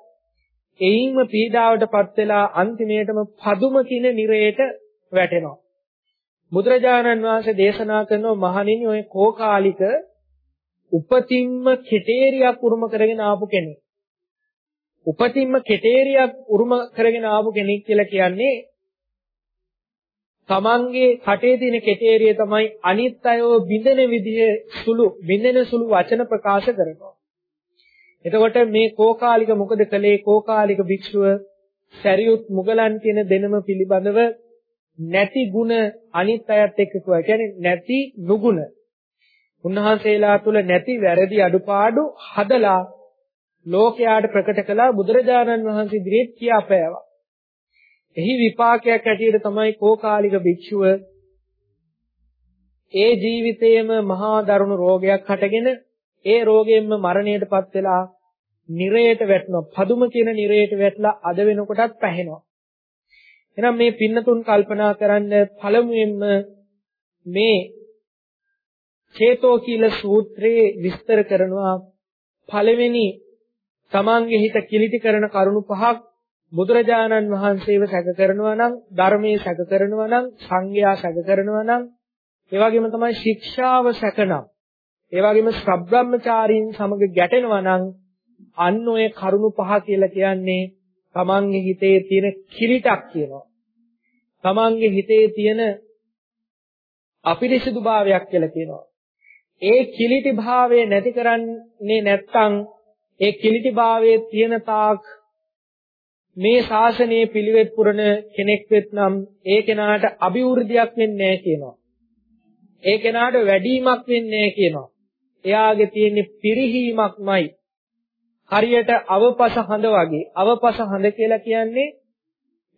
A: එයින්ම පීඩාවටපත් වෙලා අන්තිමේටම පදුම කින නිරේට වැටෙනවා. බුදුරජාණන් වහන්සේ දේශනා කරන මහණෙනි ඔය කෝකාලික උපතින්ම කෙටේරියක් උරුම කරගෙන ආපු කෙනෙක්. උපතින්ම කෙටේරියක් උරුම කරගෙන ආපු කෙනෙක් කියලා කියන්නේ තමන්ගේ කටේ තියෙන කෙටේරිය තමයි අනිත් අයව බින්දෙන විදිහ සුළු බින්දෙන සුළු වචන ප්‍රකාශ කරනවා. එතකොට මේ කෝකාලික මොකද කළේ කෝකාලික භික්ෂුව සරියුත් මුගලන් කියන දෙනම පිළිබඳව නැති ಗುಣ අනිත් අයත් එක්ක කිව්වා. කියන්නේ නැති නුගුණ. උන්වහන්සේලා තුල නැති වැරදි අඩුපාඩු හදලා ලෝකයාට ප්‍රකට කළා බුදුරජාණන් වහන්සේ ඉදිරියේ කියාපෑවා. එහි විපාකයක් ඇටියට තමයි කෝකාලික භික්ෂුව ඒ ජීවිතයේම මහා දරුණු රෝගයක් හටගෙන ඒ රෝගයෙන්ම මරණයටපත් වෙලා නිරයට වැටෙනවා. පදුම කියන නිරයට වැටලා අද වෙනකොටත් පැහෙනවා. එහෙනම් මේ පින්නතුන් කල්පනා කරන්න පළමුවෙන්ම මේ චේතෝ කීල සූත්‍රයේ විස්තර කරනවා පළවෙනි තමන්ගේ හිත කිලිටි කරන කරුණු පහක් බුදුරජාණන් වහන්සේව සැක කරනවා නම් ධර්මයේ සැක කරනවා නම් සංඝයා සැක කරනවා නම් ඒ වගේම තමයි ශික්ෂාව සැකනම් ඒ වගේම ශ්‍රබ්‍රාහ්මචාරීන් සමග ගැටෙනවා නම් අන්න ඔය කරුණු පහ කියලා කියන්නේ තමන්ගේ හිතේ තියෙන කිලිටක් කියනවා. තමන්ගේ හිතේ තියෙන අපිරිසිදු භාවයක් කියලා කියනවා. ඒ කිලිටි භාවය නැති කරන්නේ නැත්නම් ඒ කිලිටි භාවයේ තියෙන තාක් මේ ශාසනයේ පිළිවෙත් පුරන කෙනෙක් වෙත්නම් ඒ කෙනාට අභිවෘද්ධියක් වෙන්නේ නැහැ කියනවා. ඒ කෙනාට වැඩිවීමක් වෙන්නේ නැහැ කියනවා. එයාගේ තියෙන පිරිහීමක්මයි. හරියට අවපස හඳ වගේ. අවපස හඳ කියලා කියන්නේ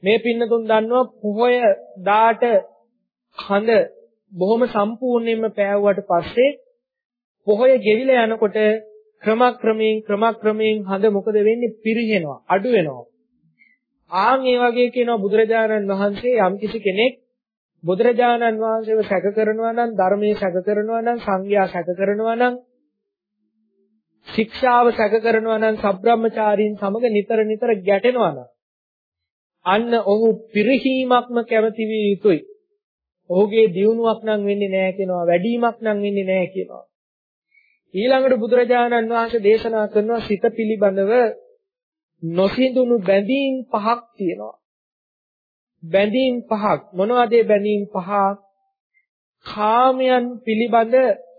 A: මේ පින්නතුන් දන්නවා පොහොය දාට හඳ බොහොම සම්පූර්ණයෙන්ම පෑවුවට පස්සේ පොහොය ගෙවිලා යනකොට ක්‍රමක්‍රමයෙන් ක්‍රමක්‍රමයෙන් හඳ මොකද වෙන්නේ පිරිහෙනවා අඩු වෙනවා ආන් ඒ වගේ කියනවා බුදුරජාණන් වහන්සේ යම්කිසි කෙනෙක් බුදුරජාණන් වහන්සේව සැක කරනවා නම් ධර්මයේ සැක කරනවා නම් සංඝයා සැක කරනවා නම් ශික්ෂාව සැක කරනවා නම් සබ්‍රාහ්මචාරීන් සමග නිතර නිතර ගැටෙනවා නම් අන්න ඔහු පිරිහීමක්ම කැමති විය යුතුයි. ඔහුගේ දියුණුවක් නම් වෙන්නේ නැහැ කියනවා වැඩිවීමක් නම් වෙන්නේ නැහැ කියනවා. ඊළඟට බුදුරජාණන් වහන්සේ දේශනා කරනවා සිත පිළිබඳව නොසිඳුණු බැඳීම් පහක් තියෙනවා. බැඳීම් පහක් මොනවද බැඳීම් පහ? කාමයන් පිළිබඳ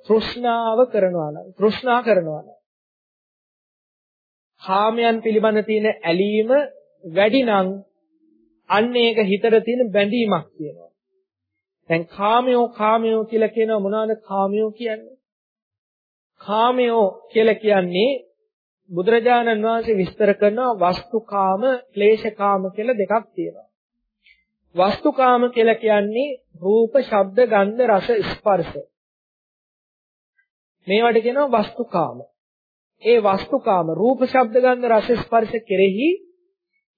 A: තෘෂ්ණාව කරනවා නම් තෘෂ්ණා කරනවා නම් කාමයන් පිළිබඳ තියෙන ඇලීම වැඩි නම් අන්න ඒක හිතට තියෙන බැඳීමක් කියනවා. දැන් කාමයෝ කාමයෝ කියලා කියනවා මොනවද කාමයෝ කියන්නේ? කාමයෝ කියලා කියන්නේ බුදුරජාණන් වහන්සේ විස්තර කරනවා වස්තුකාම, ක්ලේශකාම කියලා දෙකක් තියෙනවා. වස්තුකාම කියලා කියන්නේ රූප, ශබ්ද, ගන්ධ, රස, ස්පර්ශ. මේවට කියනවා වස්තුකාම. ඒ වස්තුකාම රූප, ශබ්ද, ගන්ධ, රස, ස්පර්ශ කෙරෙහි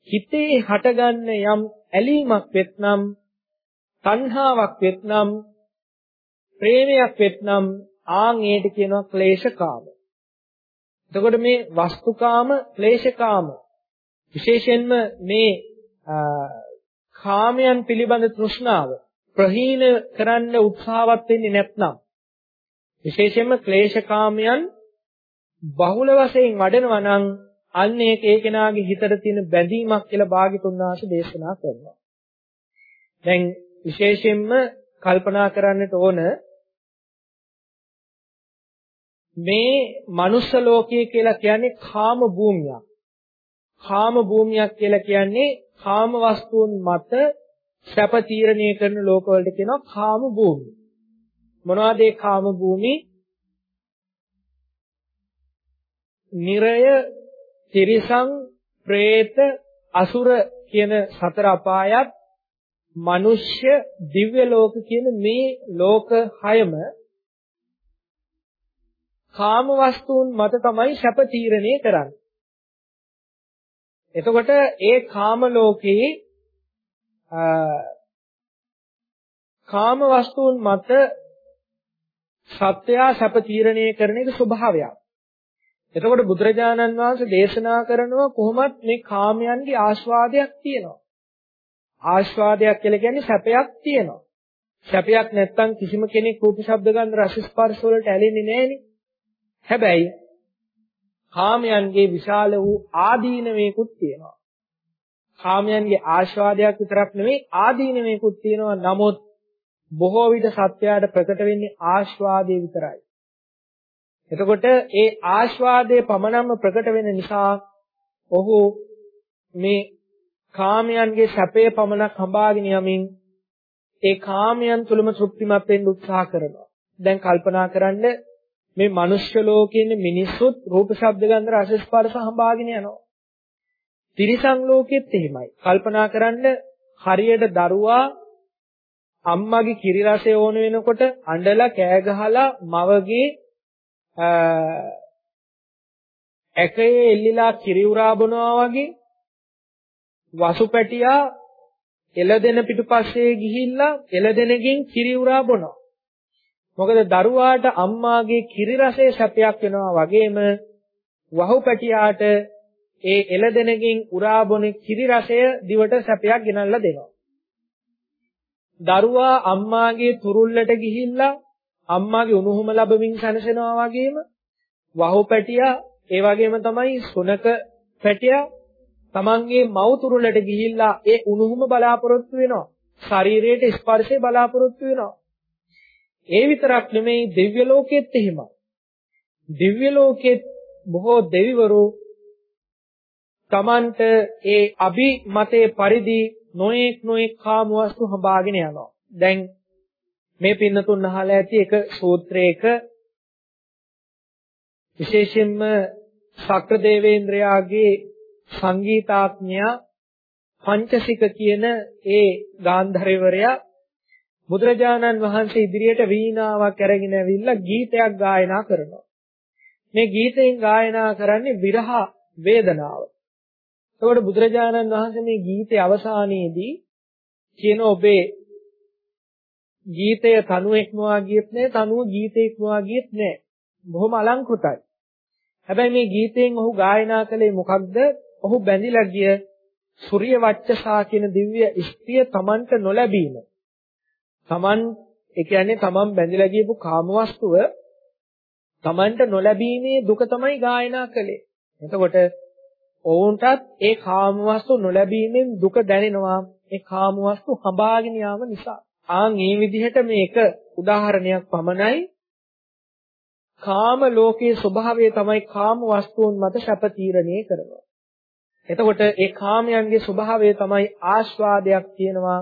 A: හිතේ හටගන්න යම් ඇලීමක් වෙත්නම්, තණ්හාවක් වෙත්නම්, ප්‍රේමයක් වෙත්නම් ආන් ඒට කියනවා ක්ලේශකාම. එතකොට මේ වස්තුකාම, ක්ලේශකාම විශේෂයෙන්ම මේ කාමයන් පිළිබඳ තෘෂ්ණාව ප්‍රහීන කරන්න උත්සාහවත් වෙන්නේ නැත්නම් විශේෂයෙන්ම ක්ලේශකාමයන් බහුල වශයෙන් වඩනවා නම් අන්න ඒක ඒ කෙනාගේ හිතට තියෙන බැඳීමක් කියලා භාග්‍යතුන් වහන්සේ දේශනා කරනවා. දැන් විශේෂයෙන්ම කල්පනා කරන්නට ඕන මේ මනුස්ස ලෝකය කියලා කියන්නේ කාම භූමියක්. කාම භූමියක් කියලා කියන්නේ කාම වස්තුන් මත සැප තීරණය කරන ලෝකවලට කියනවා කාම භූමි. මොනවද ඒ කාම භූමි? නිරය, තිරිසං, പ്രേත, අසුර කියන සතර අපායත්, මනුෂ්‍ය, දිව්‍ය ලෝක කියන මේ ලෝක හයම කාම වස්තුන් මත තමයි සැප තීරණය කරන්නේ. එතකොට ඒ කාම ලෝකේ කාම වස්තුන් මත සත්‍යය සැප තීරණය කරන එක ස්වභාවයක්. එතකොට බුදුරජාණන් වහන්සේ දේශනා කරනවා කොහොමත් මේ කාමයන්ගේ ආස්වාදයක් තියෙනවා. ආස්වාදයක් කියලා කියන්නේ සැපයක් තියෙනවා. සැපයක් නැත්තම් කිසිම කෙනෙක් රූප ශබ්ද ගන්ධ රස ස්පර්ශ වලට ඇලෙන්නේ නැහෙනේ. හැබැයි කාමයන්ගේ විශාල වූ ආදීනවේකුත් තියෙනවා. කාමයන්ගේ ආස්වාදයක් විතරක් නෙමෙයි ආදීනවේකුත් තියෙනවා. නමුත් බොහෝ විට සත්‍යයට ප්‍රකට වෙන්නේ ආස්වාදයේ විතරයි. එතකොට ඒ ආස්වාදයේ පමණක්ම ප්‍රකට වෙන නිසා ඔහු මේ කාමයන්ගේ සැපේ පමණක් හඹාගෙන යමින් ඒ කාමයන් තුලම තෘප්තිමත් වෙන්න උත්සාහ කරනවා. දැන් කල්පනා කරන්න මේ මනුෂ්‍ය ලෝකයේ මිනිස්සුත් රූප ශබ්ද ගන්ධ රස ස්පර්ශ හඹාගෙන යනවා. තිරිසන් ලෝකෙත් එහෙමයි. කල්පනා කරන්න හරියට දරුවා අම්මගේ කිරි රසය ඕන වෙනකොට අඬලා කෑ ගහලා මවගේ ඇකේ එල්ලිලා කිරි උරා බොනවා වගේ වසුපැටියා එළදෙන පිටුපස්සේ ගිහිල්ලා එළදෙනකින් කිරි උරා බොනවා. මොකද දරුවාට අම්මාගේ කිරි රසයේ සැපයක් වෙනවා වගේම වහුපැටියාට ඒ එළදෙනකින් උරා බොන කිරි රසය දිවට සැපයක් ගෙනල්ලා දෙනවා. දරුවා අම්මාගේ තුරුල්ලට ගිහිල්ලා අම්මාගේ උණුහුම ලැබමින් සැනසෙනවා වගේම වහුපැටියා ඒ වගේම තමයි සුනක පැටියා තමන්ගේ මව් තුරුලට ගිහිල්ලා ඒ උණුහුම බලාපොරොත්තු වෙනවා. ශරීරයට ස්පර්ශය බලාපොරොත්තු වෙනවා. ඒ විතරක් නෙමෙයි දිව්‍ය ලෝකෙත් එහෙමයි. දිව්‍ය ලෝකෙත් බොහෝ දෙවිවරු තමන්ට ඒ අභිමතේ පරිදි නොඑක් නොඑක් කාම වස්තු හඹාගෙන යනවා. දැන් මේ පින්නතුන් අහලා ඇති එක සූත්‍රයක විශේෂයෙන්ම ශක්‍ර දේවේන්ද්‍රයාගේ සංගීතාඥයා පංචසික කියන ඒ ගාන්ධර්වරයා බුදුරජාණන් වහන්සේ ඉදිරියට වීණාවක් අරගෙන ඇවිල්ලා ගීතයක් ගායනා කරනවා. මේ ගීතයෙන් ගායනා කරන්නේ විරහ වේදනාව. එතකොට බුදුරජාණන් වහන්සේ මේ ගීතයේ අවසානයේදී කියන ඔබේ ගීතය තනුවෙක්මවා ගියෙත් නෑ තනුව ගීතයක්මවා ගියෙත් නෑ. බොහොම අලංකృతයි. හැබැයි මේ ගීතයෙන් ඔහු ගායනා කළේ මොකක්ද? ඔහු බැඳිලා ගිය සූර්ය වච්චසා කියන දිව්‍ය ස්ත්‍රිය Tamanට නොලැබීම. Taman ඒ කියන්නේ Taman බැඳිලා ගියපු කාමවස්තුව Tamanට නොලැබීමේ දුක තමයි ගායනා කළේ. එතකොට ඔවුන්ටත් ඒ කාමවස්තු නොලැබීමෙන් දුක දැනෙනවා. ඒ කාමවස්තු හඹාගෙන යාම නිසා. ආන් මේ විදිහට මේක උදාහරණයක් පමණයි. කාම ලෝකයේ ස්වභාවය තමයි කාම වස්තුන් මත සැප තීරණය කරනවා. එතකොට ඒ කාමයන්ගේ ස්වභාවය තමයි ආස්වාදයක් තියෙනවා.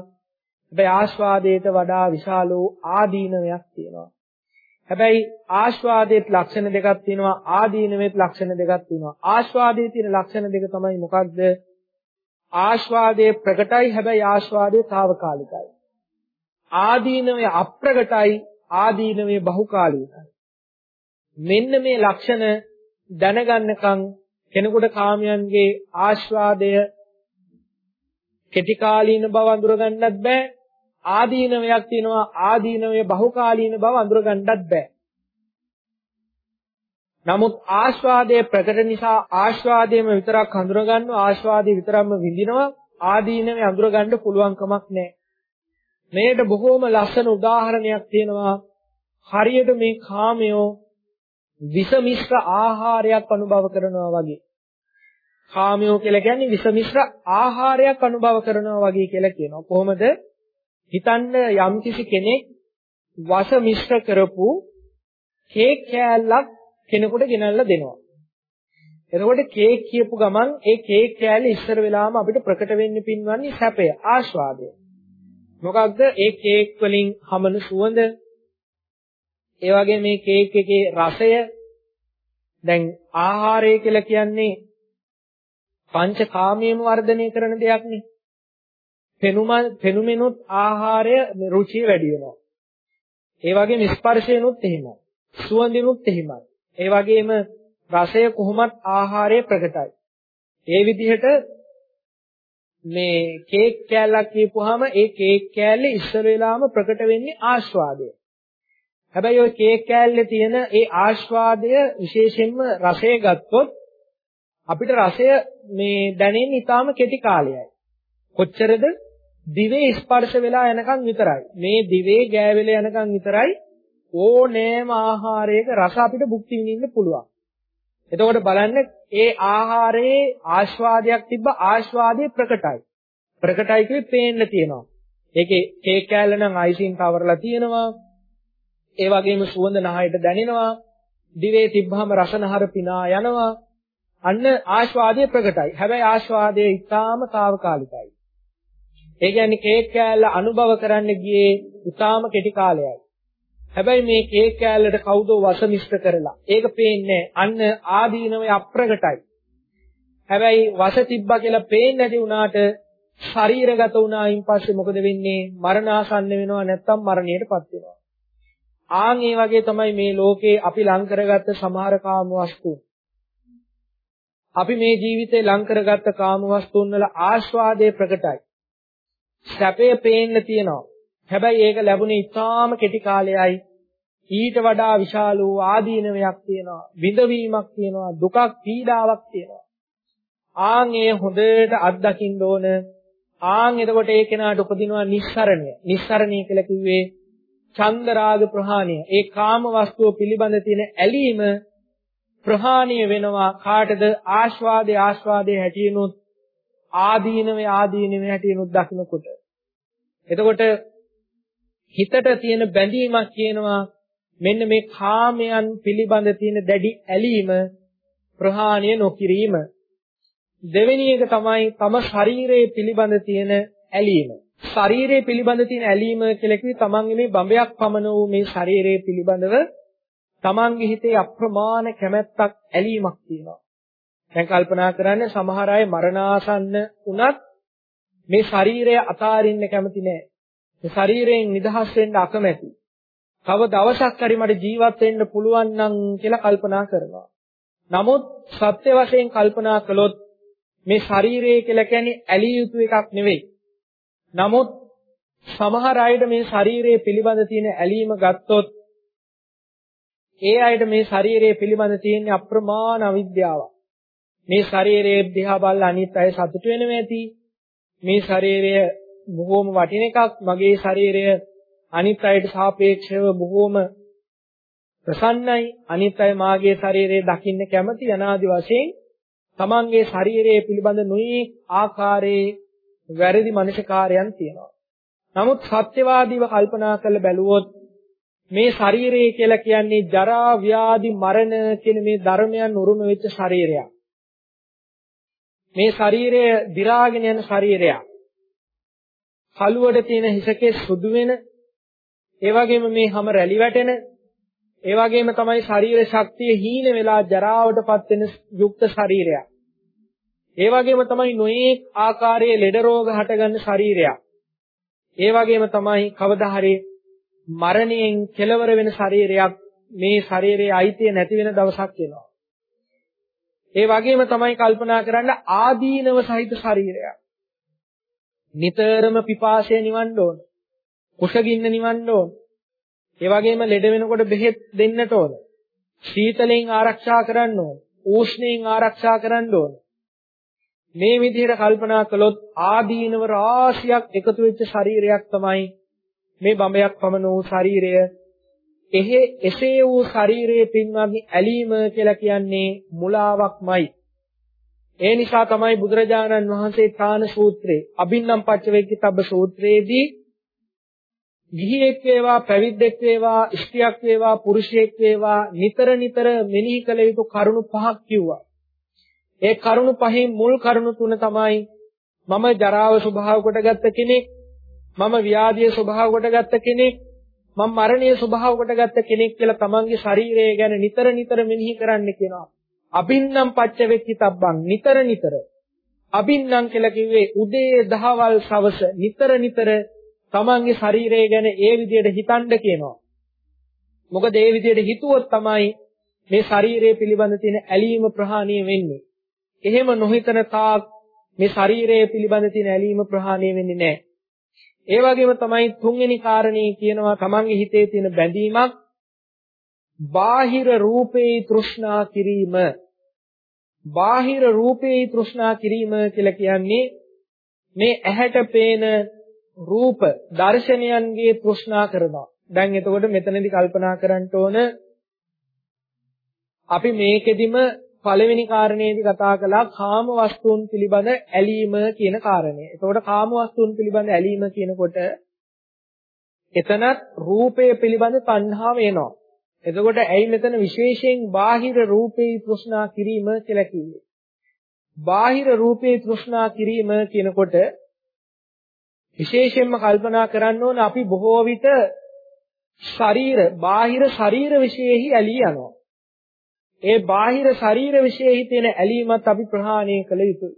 A: හැබැයි ආස්වාදයට වඩා විශාල වූ ආදීනවයක් තියෙනවා. හැබැයි ආස්වාදයේ ලක්ෂණ දෙකක් තියෙනවා ආදීනවේ ලක්ෂණ දෙකක් තියෙනවා. ආස්වාදයේ තියෙන ලක්ෂණ දෙක තමයි මොකක්ද? ආස්වාදයේ ප්‍රකටයි හැබැයි ආස්වාදයේ తాවකාලිකයි. ආදීනවේ අප්‍රකටයි ආදීනවේ බහුකාලිකයි. මෙන්න මේ ලක්ෂණ දැනගන්නකම් කෙනෙකුට කාමයන්ගේ ආස්වාදය කෙටි කාලීන බව අඳුර ගන්නත් බෑ. ආදීනවයක් තියෙනවා. ආදීනවයේ බහුකාලීන බව අඳුර ගන්නත් බෑ. නමුත් ආස්වාදයේ ප්‍රකට නිසා ආස්වාදයේම විතරක් හඳුර ගන්නවා ආස්වාදයේ විතරක්ම විඳිනවා. ආදීනවේ අඳුර ගන්න පුළුවන් කමක් නැහැ මේකට බොහෝම ලස්සන උදාහරණයක් තියෙනවා. හරියට මේ කාමයෝ විස මිශ්‍ර ආහාරයක් අනුභව කරනවා වගේ. කාමයෝ කියලා කියන්නේ විස මිශ්‍ර ආහාරයක් අනුභව කරනවා වගේ කියලා කියනවා. කොහොමද? හිතන්න යම්කිසි කෙනෙක් වස මිශ්‍ර කරපු කේක් කෑල්ලක් කෙනෙකුට ගෙනල්ලා දෙනවා. එතකොට කේක් කියපු ගමන් ඒ කේක් කෑල්ල ඉස්සර වෙලාම අපිට ප්‍රකට වෙන්න පින්වන්නේ සැපය, ආස්වාදය. මොකක්ද? ඒ කේක් වලින් හමන සුවඳ, ඒ වගේ මේ කේක් එකේ රසය දැන් ආහාරය කියලා කියන්නේ පංචකාමයේම වර්ධනය කරන දෙයක් නේ. පෙනුම පෙනුමෙනුත් ආහාරය රුචිය වැඩි වෙනවා. ඒ වගේම ස්පර්ශයනුත් එහෙමයි. සුවඳිනුත් එහෙමයි. ඒ වගේම රසය කොහොමත් ආහාරයේ ප්‍රකටයි. ඒ විදිහට මේ කේක් කෑල්ලක් කියපුවාම ඒ කේක් කෑල්ලේ ඉස්සර වෙලාම ප්‍රකට වෙන්නේ ආස්වාදය. හැබැයි ওই කේක් කෑල්ලේ තියෙන ඒ ආස්වාදය විශේෂයෙන්ම රසය ගත්තොත් අපිට රසය මේ දැනෙන්නේ ඊටාම කෙටි කාලයයි. කොච්චරද? දිවේ ස්පර්ශ වෙලා යනකම් විතරයි. මේ දිවේ ගෑවෙලා යනකම් විතරයි ඕනෑම ආහාරයක රස අපිට භුක්ති විඳින්න පුළුවන්. එතකොට බලන්න ඒ ආහාරයේ ආස්වාදයක් තිබ්බ ආස්වාදයේ ප්‍රකටයි. ප්‍රකටයි කියන්නේ පේන්න තියෙනවා. ඒකේ කේක් කෑල්ල නම් අයිසින් කවරලා තියෙනවා. ඒ වගේම සුවඳ නහයට දැනෙනවා. දිවේ තිබ්බහම රසනහර පිනා යනවා. අන්න ආස්වාදයේ ප්‍රකටයි. හැබැයි ආස්වාදයේ ඊටාම తాවකාලිකයි. ඒ කියන්නේ කේක් කෑල්ල අනුභව කරන්න ගියේ ඊටාම කෙටි කාලයයි. හැබැයි මේ කේක් කෑල්ලට කවුද වසමිෂ්ඨ කරලා. ඒක පේන්නේ අන්න ආදීනවේ අප්‍රකටයි. හැබැයි වස තිබ්බා කියලා පේන්නේ නැති වුණාට ශරීරගත වුණායින් පස්සේ මොකද වෙන්නේ? මරණාසන්න වෙනවා නැත්නම් මරණයටපත් වෙනවා. ආන් ඒ වගේ තමයි මේ ලෝකේ අපි ලං කරගත්ත සමහර කාම වස්තුන්. අපි මේ ජීවිතේ ලං කරගත්ත කාම වස්තුන් වල ආස්වාදයේ ප්‍රකටයි. සැපේ පේන්න තියෙනවා. හැබැයි ඒක ලැබුණේ ඉතාම කෙටි කාලයයි. ඊට වඩා විශාල වූ ආදීනවයක් තියෙනවා. විඳවීමක් තියෙනවා. දුකක් පීඩාවක් තියෙනවා. ආන් ඒ හොඳට අත්දකින්න ඕන. ආන් එතකොට ඒ කෙනාට උපදිනවා නිස්සරණය. නිස්සරණය කියලා කිව්වේ චන්ද රාග ප්‍රහාණය. ඒ කාම වස්තුව පිළිබඳ තියෙන ඇලීම ප්‍රහාණය වෙනවා කාටද? ආස්වාදේ ආස්වාදේ හැටියෙනුත් ආදීනවේ ආදීනවේ හැටියෙනුත් දකින්නකොට එතකොට හිතට තියෙන බැඳීමක් කියනවා මෙන්න මේ කාමයන් පිළිබඳ තියෙන දැඩි ඇලීම ප්‍රහාණය නොකිරීම. දෙවෙනි එක තමයි තම ශරීරයේ පිළිබඳ තියෙන ඇලීම. ශරීරයේ පිළිබඳ තියෙන ඇලීම කියලා කිව්වේ තමන්ගේ මේ බඹයක් පමණ වූ මේ ශරීරයේ පිළිබඳව තමන්ගේ හිතේ අප්‍රමාණ කැමැත්තක් ඇලීමක් තියෙනවා දැන් කල්පනා කරන්න සමහර අය මරණාසන්න වුණත් මේ ශරීරය අතාරින්න කැමති නෑ. මේ ශරීරයෙන් නිදහස් වෙන්න අකමැති. තව දවසක් හරි මට ජීවත් වෙන්න පුළුවන් නම් කියලා කල්පනා කරනවා. නමුත් සත්‍ය වශයෙන් කල්පනා කළොත් මේ ශරීරය කියලා කියන්නේ ඇලිය යුතු එකක් නෙවෙයි. නමුත් සමහර අයට මේ ශරීරය පිළිබඳ තියෙන ඇලීම ගත්තොත් ඒ අයට මේ ශරීරය පිළිබඳ තියෙන අප්‍රමාණ අවිද්‍යාවක්. මේ ශරීරයේ දිහා බලලා අනිත් අය සතුට වෙනවා ඇති. මේ ශරීරය බොහෝම වටින එකක්. මගේ ශරීරය අනිත් අයට සාපේක්ෂව බොහෝම ප්‍රසන්නයි. අනිත් අය මාගේ ශරීරය දකින්න කැමති අනාදි වශයෙන් තමන්ගේ ශරීරය පිළිබඳ නොයෙක් ආකාරයේ වැරදි මනසකාරයන් තියෙනවා. නමුත් සත්‍යවාදීව කල්පනා කරලා බැලුවොත් මේ ශරීරය කියලා කියන්නේ ජරා ව්‍යාධි මරණ කියන මේ ධර්මයන් උරුම වෙච්ච ශරීරයක්. මේ ශරීරය දි รา ගෙන යන ශරීරයක්. කලුවඩ තියෙන හිසකේ සුදු වෙන ඒ වගේම මේ හැම රැලි වැටෙන ඒ වගේම තමයි ශරීර ශක්තිය හීන වෙලා ජරාවටපත් වෙන යුක්ත ශරීරයක්. ඒ වගේම තමයි නොයේක් ආකාරයේ ලෙඩ රෝග හටගන්න ශරීරයක්. ඒ වගේම තමයි කවදා හරි මරණයෙන් කෙලවර වෙන ශරීරයක් මේ ශරීරයේ අයිතිය නැති වෙන දවසක් එනවා. ඒ වගේම තමයි කල්පනා කරන්න ආදීනව සහිත ශරීරයක්. නිතරම පිපාසය නිවන්න ඕන. කුෂගින්න නිවන්න ඕන. ඒ වගේම ලෙඩ වෙනකොට බෙහෙත් දෙන්නට ඕන. සීතලෙන් ආරක්ෂා කරන්න ඕන. උෂ්ණයෙන් ආරක්ෂා කරන්න ඕන. මේ විදිහට කල්පනා කළොත් ආදීනව රාශියක් එකතු වෙච්ච ශරීරයක් තමයි මේ බඹයක් පමණ වූ ශරීරය එහෙ එසේ වූ ශරීරයේ පින්වත්නි ඇලීම කියලා කියන්නේ මුලාවක්මයි. ඒ නිසා තමයි බුදුරජාණන් වහන්සේ ත්‍රාණ සූත්‍රයේ අභින්නම් පච්චවේක්කිතබ්බ සූත්‍රයේදී ගිහියෙක් වේවා පැවිද්දෙක් වේවා ස්ත්‍රියක් වේවා පුරුෂයෙක් වේවා නිතර නිතර මෙනෙහි කළ යුතු කරුණු පහක් කිව්වා. ඒ කරුණු පහෙන් මුල් කරුණු තුන තමයි මම ජරාව ස්වභාව කොටගත්ත කෙනෙක් මම ව්‍යාධිය ස්වභාව කොටගත්ත කෙනෙක් මම මරණීය ස්වභාව කොටගත්ත කෙනෙක් කියලා තමන්ගේ ශරීරය ගැන නිතර නිතර මෙනෙහි කරන්න කියනවා. අබින්නම් පච්චවෙක්කිතබ්බං නිතර නිතර. අබින්නම් කියලා කිව්වේ උදේ දහවල් සවස නිතර නිතර තමන්ගේ ශරීරය ගැන ඒ විදිහට හිතන්න කියනවා. මොකද ඒ විදිහට හිතුවොත් තමයි මේ ශරීරය පිළිබඳ තියෙන ඇලීම ප්‍රහාණය වෙන්නේ. එහෙම නොහිතන තාක් මේ ශරීරය පිළිබඳ තියෙන ඇලීම ප්‍රහාණය වෙන්නේ නැහැ. ඒ වගේම තමයි තුන්වෙනි කාරණේ කියනවා තමන්ගේ හිතේ තියෙන බැඳීමක් බාහිර රූපේ තෘෂ්ණා කිරීම බාහිර රූපේ තෘෂ්ණා කිරීම කියලා කියන්නේ මේ ඇහැට පේන රූප දර්ශනයන්ගේ තෘෂ්ණා කරනවා. දැන් එතකොට මෙතනදී කල්පනා කරන්න ඕන අපි මේකෙදිම පළවෙනි කාරණේදී කතා කළා කාම වස්තුන් පිළිබඳ ඇලීම කියන කාරණය. එතකොට කාම වස්තුන් පිළිබඳ ඇලීම කියනකොට එතනත් රූපය පිළිබඳ තණ්හාව එනවා. එතකොට ඇයි මෙතන විශේෂයෙන් බාහිර රූපේ තෘෂ්ණා කිරීම කියලා කිව්වේ? බාහිර රූපේ තෘෂ්ණා කිරීම කියනකොට විශේෂයෙන්ම කල්පනා කරන්න ඕන අපි බොහෝ විට ශරීර බාහිර ශරීර විශේෂෙහි ඇලී යනවා. ඒ බාහිර ශරීර විශේෂෙහි තියෙන ඇලීමත් අපි ප්‍රහාණය කළ යුතුයි.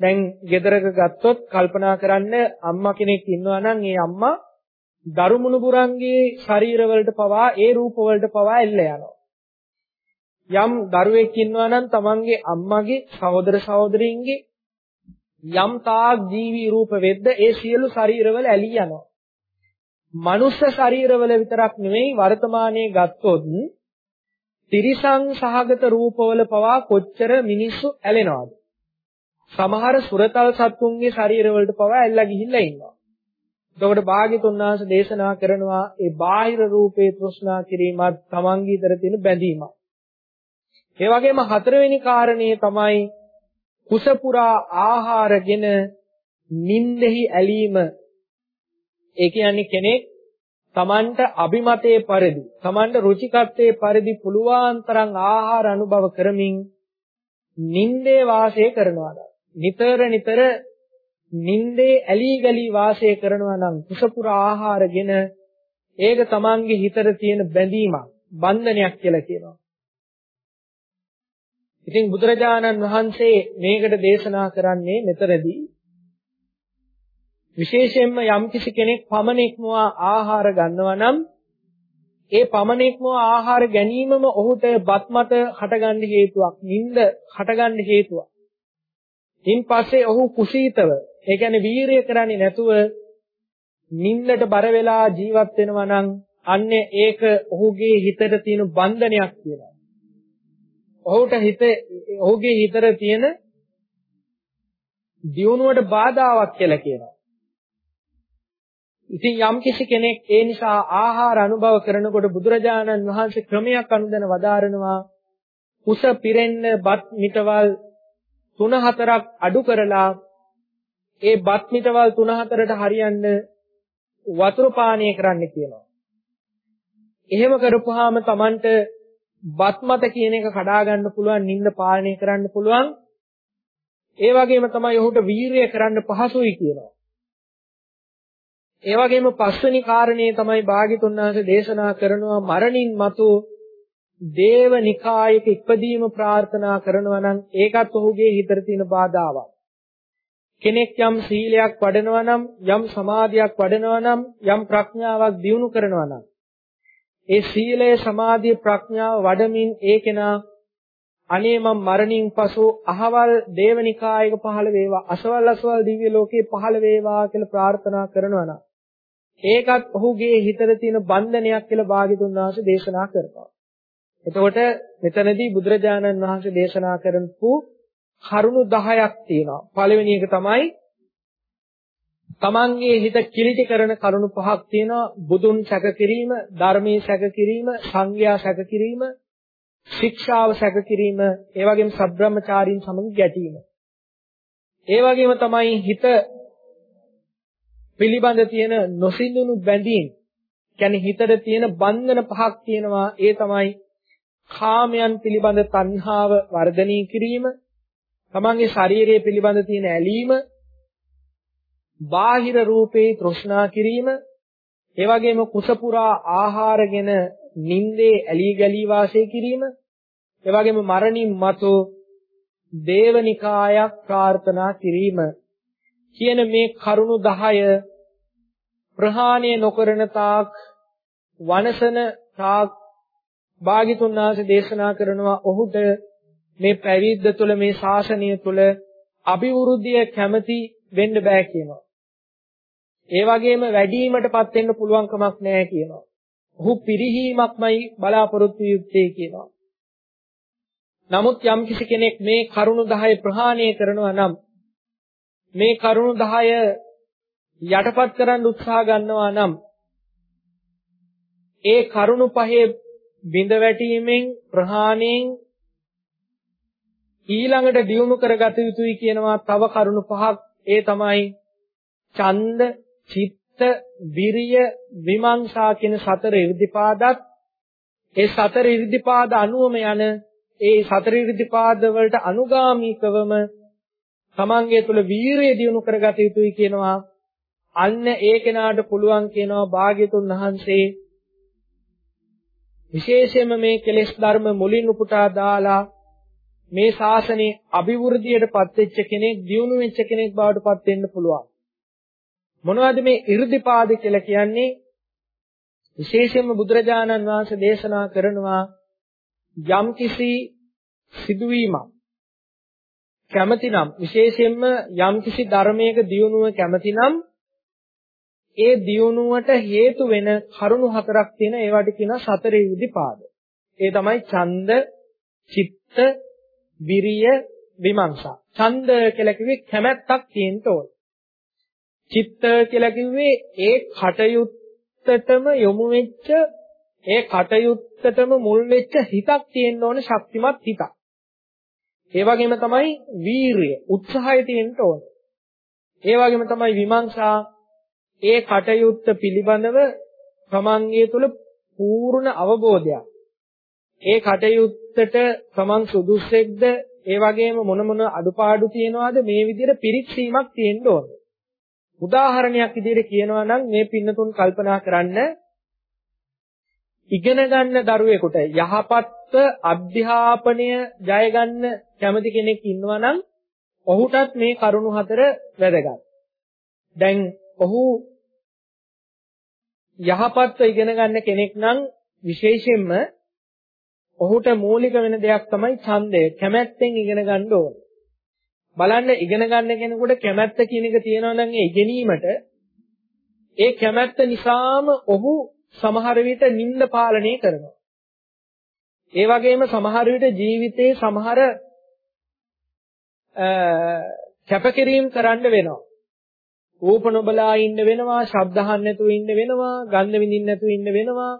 A: දැන් ගෙදරක ගත්තොත් කල්පනා කරන්න අම්මා කෙනෙක් ඉන්නවා නම් ඒ අම්මා දරුමුණුබුරන්ගේ ශරීරවලට පවා ඒ රූපවලට පවා එල්ල යනවා. යම් දරුවෙක් ඉන්නවා නම් තමන්ගේ අම්මගේ සහෝදර සහෝදරින්ගේ යම් තාක් ජීවි රූප වෙද්ද ඒ සියලු ශරීරවල ඇලී යනවා. මනුෂ්‍ය ශරීරවල විතරක් නෙවෙයි වර්තමානයේ ගත්තොත් තිරිසං සහගත රූපවල පවා කොච්චර මිනිස්සු ඇලෙනවද? සමහර සුරතල් සත්තුන්ගේ ශරීරවලට පවා ඇල්ලා ගිහිල්ලා ඉන්නවා. එතකොට භාග්‍යතුන් වහන්සේ දේශනා කරනවා ඒ බාහිර රූපේ තෘෂ්ණා කිරීමත් තමන්ගේ ඉතර තියෙන බැඳීමක්. ඒ වගේම හතරවෙනි කාරණේ තමයි කුසපුරා ආහාරගෙන නින්දෙහි ඇලීම. ඒ කියන්නේ කෙනෙක් තමන්ට අභිමතයේ පරිදි තමන්ට රුචිකත්වයේ පරිදි පුළුවන් තරම් ආහාර අනුභව කරමින් නින්දේ වාසය කරනවා. නිතර නිතර නින්දේ ඇලී ගලී වාසය කරනවා නම් කුසපුර ආහාරගෙන ඒක තමන්ගේ හිතට තියෙන බැඳීමක් බන්ධනයක් කියලා කියනවා. ඉතින් බුදුරජාණන් වහන්සේ මේකට දේශනා කරන්නේ මෙතරදී විශේෂයෙන්ම යම්කිසි කෙනෙක් පමණෙක්ම ආහාර ගන්නවා නම් ඒ පමණෙක්ම ආහාර ගැනීමම ඔහුට බත් මත හටගන්න හේතුවක්, නිින්ද හටගන්න හේතුවක්. ඉන් පස්සේ ඔහු කුසීතව ඒ කියන්නේ වීරිය කරන්නේ නැතුව නිින්දට බර වෙලා ජීවත් වෙනවා නම් අන්නේ ඒක ඔහුගේ හිතට තියෙන බන්ධනයක් කියලා. ඔහුට හිත ඔහුගේ හිතට තියෙන දියුණුවට බාධාවක් කියලා කියනවා. ඉතින් යම්කිසි කෙනෙක් ඒ නිසා ආහාර අනුභව කරනකොට බුදුරජාණන් වහන්සේ ක්‍රමයක් අනුදැන වදාරනවා කුස පිරෙන්න බත් මිටවල් 3-4ක් අඩු කරලා ඒ බත් මිටවල් 3-4ට හරියන්න වතුර පානය කරන්න කියනවා. එහෙම කරපුවාම Tamanට බත් මත කියන එක කඩා ගන්න පුළුවන්, නිින්ද පාලනය කරන්න පුළුවන්. ඒ වගේම තමයි ඔහුට වීරිය කරන්න පහසුයි කියනවා. ඒ වගේම පස්වෙනි කාරණේ තමයි භාග්‍යතුන් වහන්සේ දේශනා කරනවා මරණින් මතු දේව නිකායක ඉපදීම ප්‍රාර්ථනා කරනවා නම් ඒකත් ඔහුගේ හිතට තියෙන බාධාවක්. කෙනෙක් යම් සීලයක් වඩනවා නම් යම් සමාධියක් වඩනවා නම් යම් ප්‍රඥාවක් දියුණු කරනවා නම් ඒ සීලය සමාධිය ප්‍රඥාව වඩමින් ඒ කෙනා අනේ මම මරණින් පසු අහවල් දේවනිකායක පහළ වේවා අසවල් අසවල් දිව්‍ය ලෝකේ පහළ වේවා කියලා ප්‍රාර්ථනා කරනවා නම් ඒකත් ඔහුගේ හිතේ තියෙන බන්ධනයක් කියලා භාග්‍යතුන් වහන්සේ දේශනා කරනවා. එතකොට මෙතනදී බුදුරජාණන් වහන්සේ දේශනා කරපු කරුණු 10ක් තියෙනවා. පළවෙනි එක තමයි තමන්ගේ හිත කිලිටි කරන කරුණු පහක් තියෙනවා. බුදුන් සැක කිරීම, ධර්මයේ සැක කිරීම, සංඝයා සැක කිරීම, ශික්ෂාව සැක කිරීම, ඒ වගේම සබ්‍රාහ්මචාරීන් සමග ගැටීම. ඒ වගේම තමයි හිත පිළිබඳ තියෙන නොසිඳුණු බැඳීම් කියන්නේ හිතට තියෙන බන්ධන පහක් තියෙනවා. ඒ තමයි කාමයන් පිළිබඳ තණ්හාව වර්ධනය කිරීම තමන්ගේ ශරීරය පිළිබඳ තියෙන ඇලීම බාහිර රූපේ තෘෂ්ණා කිරීම ඒ වගේම කුසපුරා ආහාරගෙන නින්දේ ඇලී ගලී වාසය කිරීම ඒ වගේම මරණින් මතු දේවනිකායක් ප්‍රාර්ථනා කිරීම කියන මේ කරුණු 10 ප්‍රහාණය නොකරන තාක් වනසන තාක් භාග්‍යතුන් වහන්සේ දේශනා කරනවා ඔහුට මේ පැවිද්ද තුළ මේ ශාසනය තුළ අභිවෘද්ධිය කැමති වෙන්න බෑ කියනවා. ඒ වගේම වැඩිවීමටපත් වෙන්න පුළුවන් කමක් නැහැ කියනවා. ඔහු පිරිහීමක්මයි බලාපොරොත්තු යුත්තේ කියනවා. නමුත් යම් කිසි කෙනෙක් මේ කරුණු 10 ප්‍රහාණය කරනවා නම් මේ කරුණු 10 යටපත් කරන්න උත්සාහ ගන්නවා නම් ඒ කරුණු පහේ බිඳ වැටීමෙන් ප්‍රහාණයෙන් ඊළඟට දියුණු කරගත යුතුයි කියනවා තව කරුණු පහක්. ඒ තමයි ඡන්ද, චිත්ත, විරිය, විමංශා කියන සතර ඉර්ධිපාදත් ඒ සතර ඉර්ධිපාද අනුවම යන ඒ සතර ඉර්ධිපාද වලට අනුගාමීකවම තමන්ගේ තුල වීරිය දියුණු කරගත යුතුයි කියනවා අන්න ඒ කෙනාට පුළුවන් කියනවා භාග්‍යතුන් වහන්සේ විශේෂයෙන්ම මේ කෙලෙස් ධර්ම මුලින් උපුටා දාලා මේ ශාසනයේ අභිවෘද්ධියටපත් වෙච්ච කෙනෙක් දියුණු වෙච්ච කෙනෙක් බවට පත් වෙන්න පුළුවන්. මොනවද මේ 이르දිපාද කියලා කියන්නේ? විශේෂයෙන්ම බුදුරජාණන් වහන්සේ දේශනා කරනවා යම්කිසි සිදුවීමක් කැමතිනම් විශේෂයෙන්ම යම්කිසි ධර්මයක දියුණුව කැමතිනම් ඒ දියුණුවට හේතු වෙන කරුණු හතරක් තියෙන ඒවට කියනවා සතර ඉදිපාද. ඒ තමයි ඡන්ද, චිත්ත, විරිය, විමර්ශා. ඡන්ද කියලා කිව්වේ කැමැත්තක් තියෙන්න ඕන. චිත්ත කියලා කිව්වේ ඒ කටයුත්තටම යොමු වෙච්ච ඒ කටයුත්තටම මුල් වෙච්ච හිතක් තියෙන්න ඕන ශක්තිමත් හිතක්. ඒ වගේම තමයි වීරිය, උත්සාහය තියෙන්න ඕන. ඒ වගේම තමයි විමර්ශා ඒ කටයුත්ත පිළිබඳව තමන්ගේ තුල පූර්ණ අවබෝධයක්. ඒ කටයුත්තට තමන් සුදුස්සෙක්ද ඒ වගේම මොන මොන අඩුපාඩු තියෙනවද මේ විදිහට පිරික්සීමක් තියෙන්න ඕන. උදාහරණයක් විදිහට කියනවා නම් මේ පින්නතුන් කල්පනා කරන්න ඉගෙන ගන්න දරුවෙකුට යහපත් අධ්‍යාපනය ජය ගන්න කැමති කෙනෙක් ඉන්නවා නම් ඔහුටත් මේ කරුණු හතර වැදගත්. දැන් ඔහු යහපත්ව ඉගෙන ගන්න කෙනෙක් නම් විශේෂයෙන්ම ඔහුට මූලික වෙන දෙයක් තමයි ඡන්දය. කැමැත්තෙන් ඉගෙන ගන්න ඕන. බලන්න ඉගෙන ගන්න කෙනෙකුට කැමැත්ත කියන එක තියෙනවා නම් ඒ ඉගෙනීමට ඒ කැමැත්ත නිසාම ඔහු සමහර විට නිନ୍ଦ පාලනය කරනවා. ඒ වගේම සමහර විට ජීවිතේ සමහර කැපකිරීම කරන්න වෙනවා. රූප නොබලා ඉන්න වෙනවා, ශබ්ද අහන්න නැතුව ඉන්න වෙනවා, ගන්ධ විඳින්න නැතුව ඉන්න වෙනවා.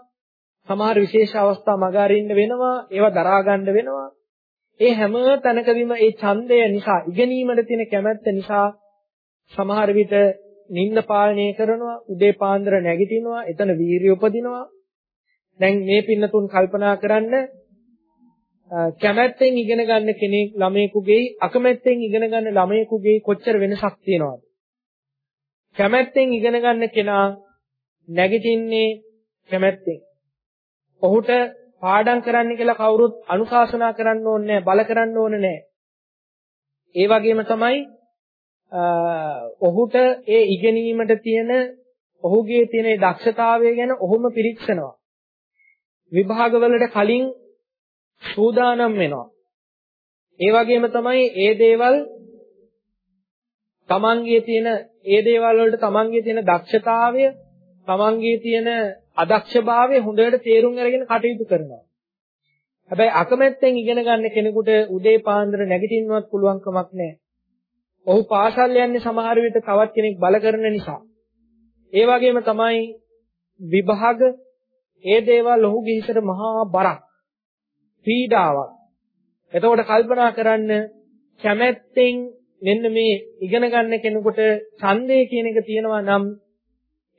A: සමහර විශේෂ අවස්ථා මග අරින්න වෙනවා, ඒවා දරා ගන්න වෙනවා. ඒ හැම තැනකදීම ඒ ඡන්දය නිසා, ඉගෙනීමට තියෙන කැමැත්ත නිසා සමහර විට නිින්න පාලනය කරනවා, උදේ පාන්දර නැගිටිනවා, එතන වීරිය උපදිනවා. දැන් මේ පින්නතුන් කල්පනා කරන්න කැමැත්තෙන් ඉගෙන ගන්න කෙනෙක් ළමයෙකුගේ අකමැත්තෙන් ඉගෙන ගන්න ළමයෙකුගේ කොච්චර වෙනසක් තියෙනවද? කැමැත්තෙන් ඉගෙන ගන්න කෙනා නැගිටින්නේ කැමැත්තෙන්. ඔහුට පාඩම් කරන්න කියලා කවුරුත් අනුශාසනා කරන්න ඕනේ නැහැ, බල කරන්න ඕනේ නැහැ. ඒ වගේම තමයි ඔහුට ඒ ඉගෙනීමට තියෙන ඔහුගේ තියෙන දක්ෂතාවය ගැන ඔහුම පිරික්සනවා. විභාගවලට කලින් සූදානම් වෙනවා. ඒ වගේම තමයි ඒ දේවල් තමන්ගේ තියෙන ඒ දේවල් වලට තමන්ගේ තියෙන දක්ෂතාවය, තමන්ගේ තියෙන අදක්ෂභාවය හොඳට තේරුම් අරගෙන කටයුතු කරනවා. හැබැයි අකමැත්තෙන් ඉගෙන ගන්න කෙනෙකුට උදේ පාන්දර නැගිටින්නවත් පුළුවන් කමක් නැහැ. ඔහු පාසල් යන්නේ සමහර විට තවත් කෙනෙක් බල කරන නිසා. ඒ වගේම තමයි විභාග ඒ දේවල් ඔහුගේ හිතට මහා බරක්. පීඩාවක්. එතකොට කල්පනා කරන්න කැමැත්තෙන් මෙන්න මේ ඉගෙන ගන්න කෙනෙකුට ඡන්දය කියන එක තියෙනවා නම්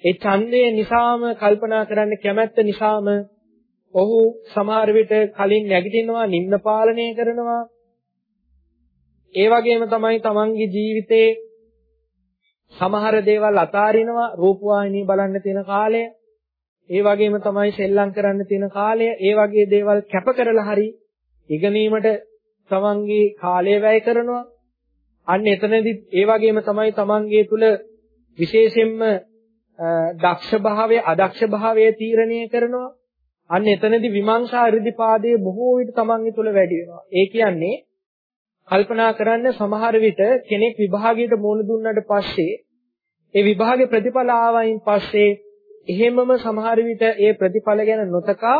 A: ඒ ඡන්දය නිසාම කල්පනා කරන්න කැමැත්ත නිසාම ඔහු සමහර විට කලින් නැගිටිනවා නිම්න පාලනය කරනවා ඒ වගේම තමයි තමන්ගේ ජීවිතේ සමහර දේවල් අතාරිනවා රූපවාහිනී බලන්න තියෙන කාලය. ඒ වගේම තමයි සෙල්ලම් කරන්න තියෙන කාලය. ඒ වගේ දේවල් කැප කරලා හරි ඉගෙනීමට තමන්ගේ කාලය වැය කරනවා. අන්න එතනදිත් ඒ වගේම තමයි තමන්ගේ තුල විශේෂයෙන්ම දක්ෂ භාවය අදක්ෂ භාවය තීරණය කරනවා. අන්න එතනදී විමර්ශා 이르දිපාදයේ බොහෝ විට තමන්ගේ තුල වැඩි වෙනවා. ඒ කියන්නේ කල්පනා කරන්න සමහර විට කෙනෙක් විභාගයට මුහුණ දුන්නාට පස්සේ ඒ විභාගේ ප්‍රතිඵල ආවයින් පස්සේ එහෙමම සමහර විට ඒ ප්‍රතිඵල ගැන නොතකා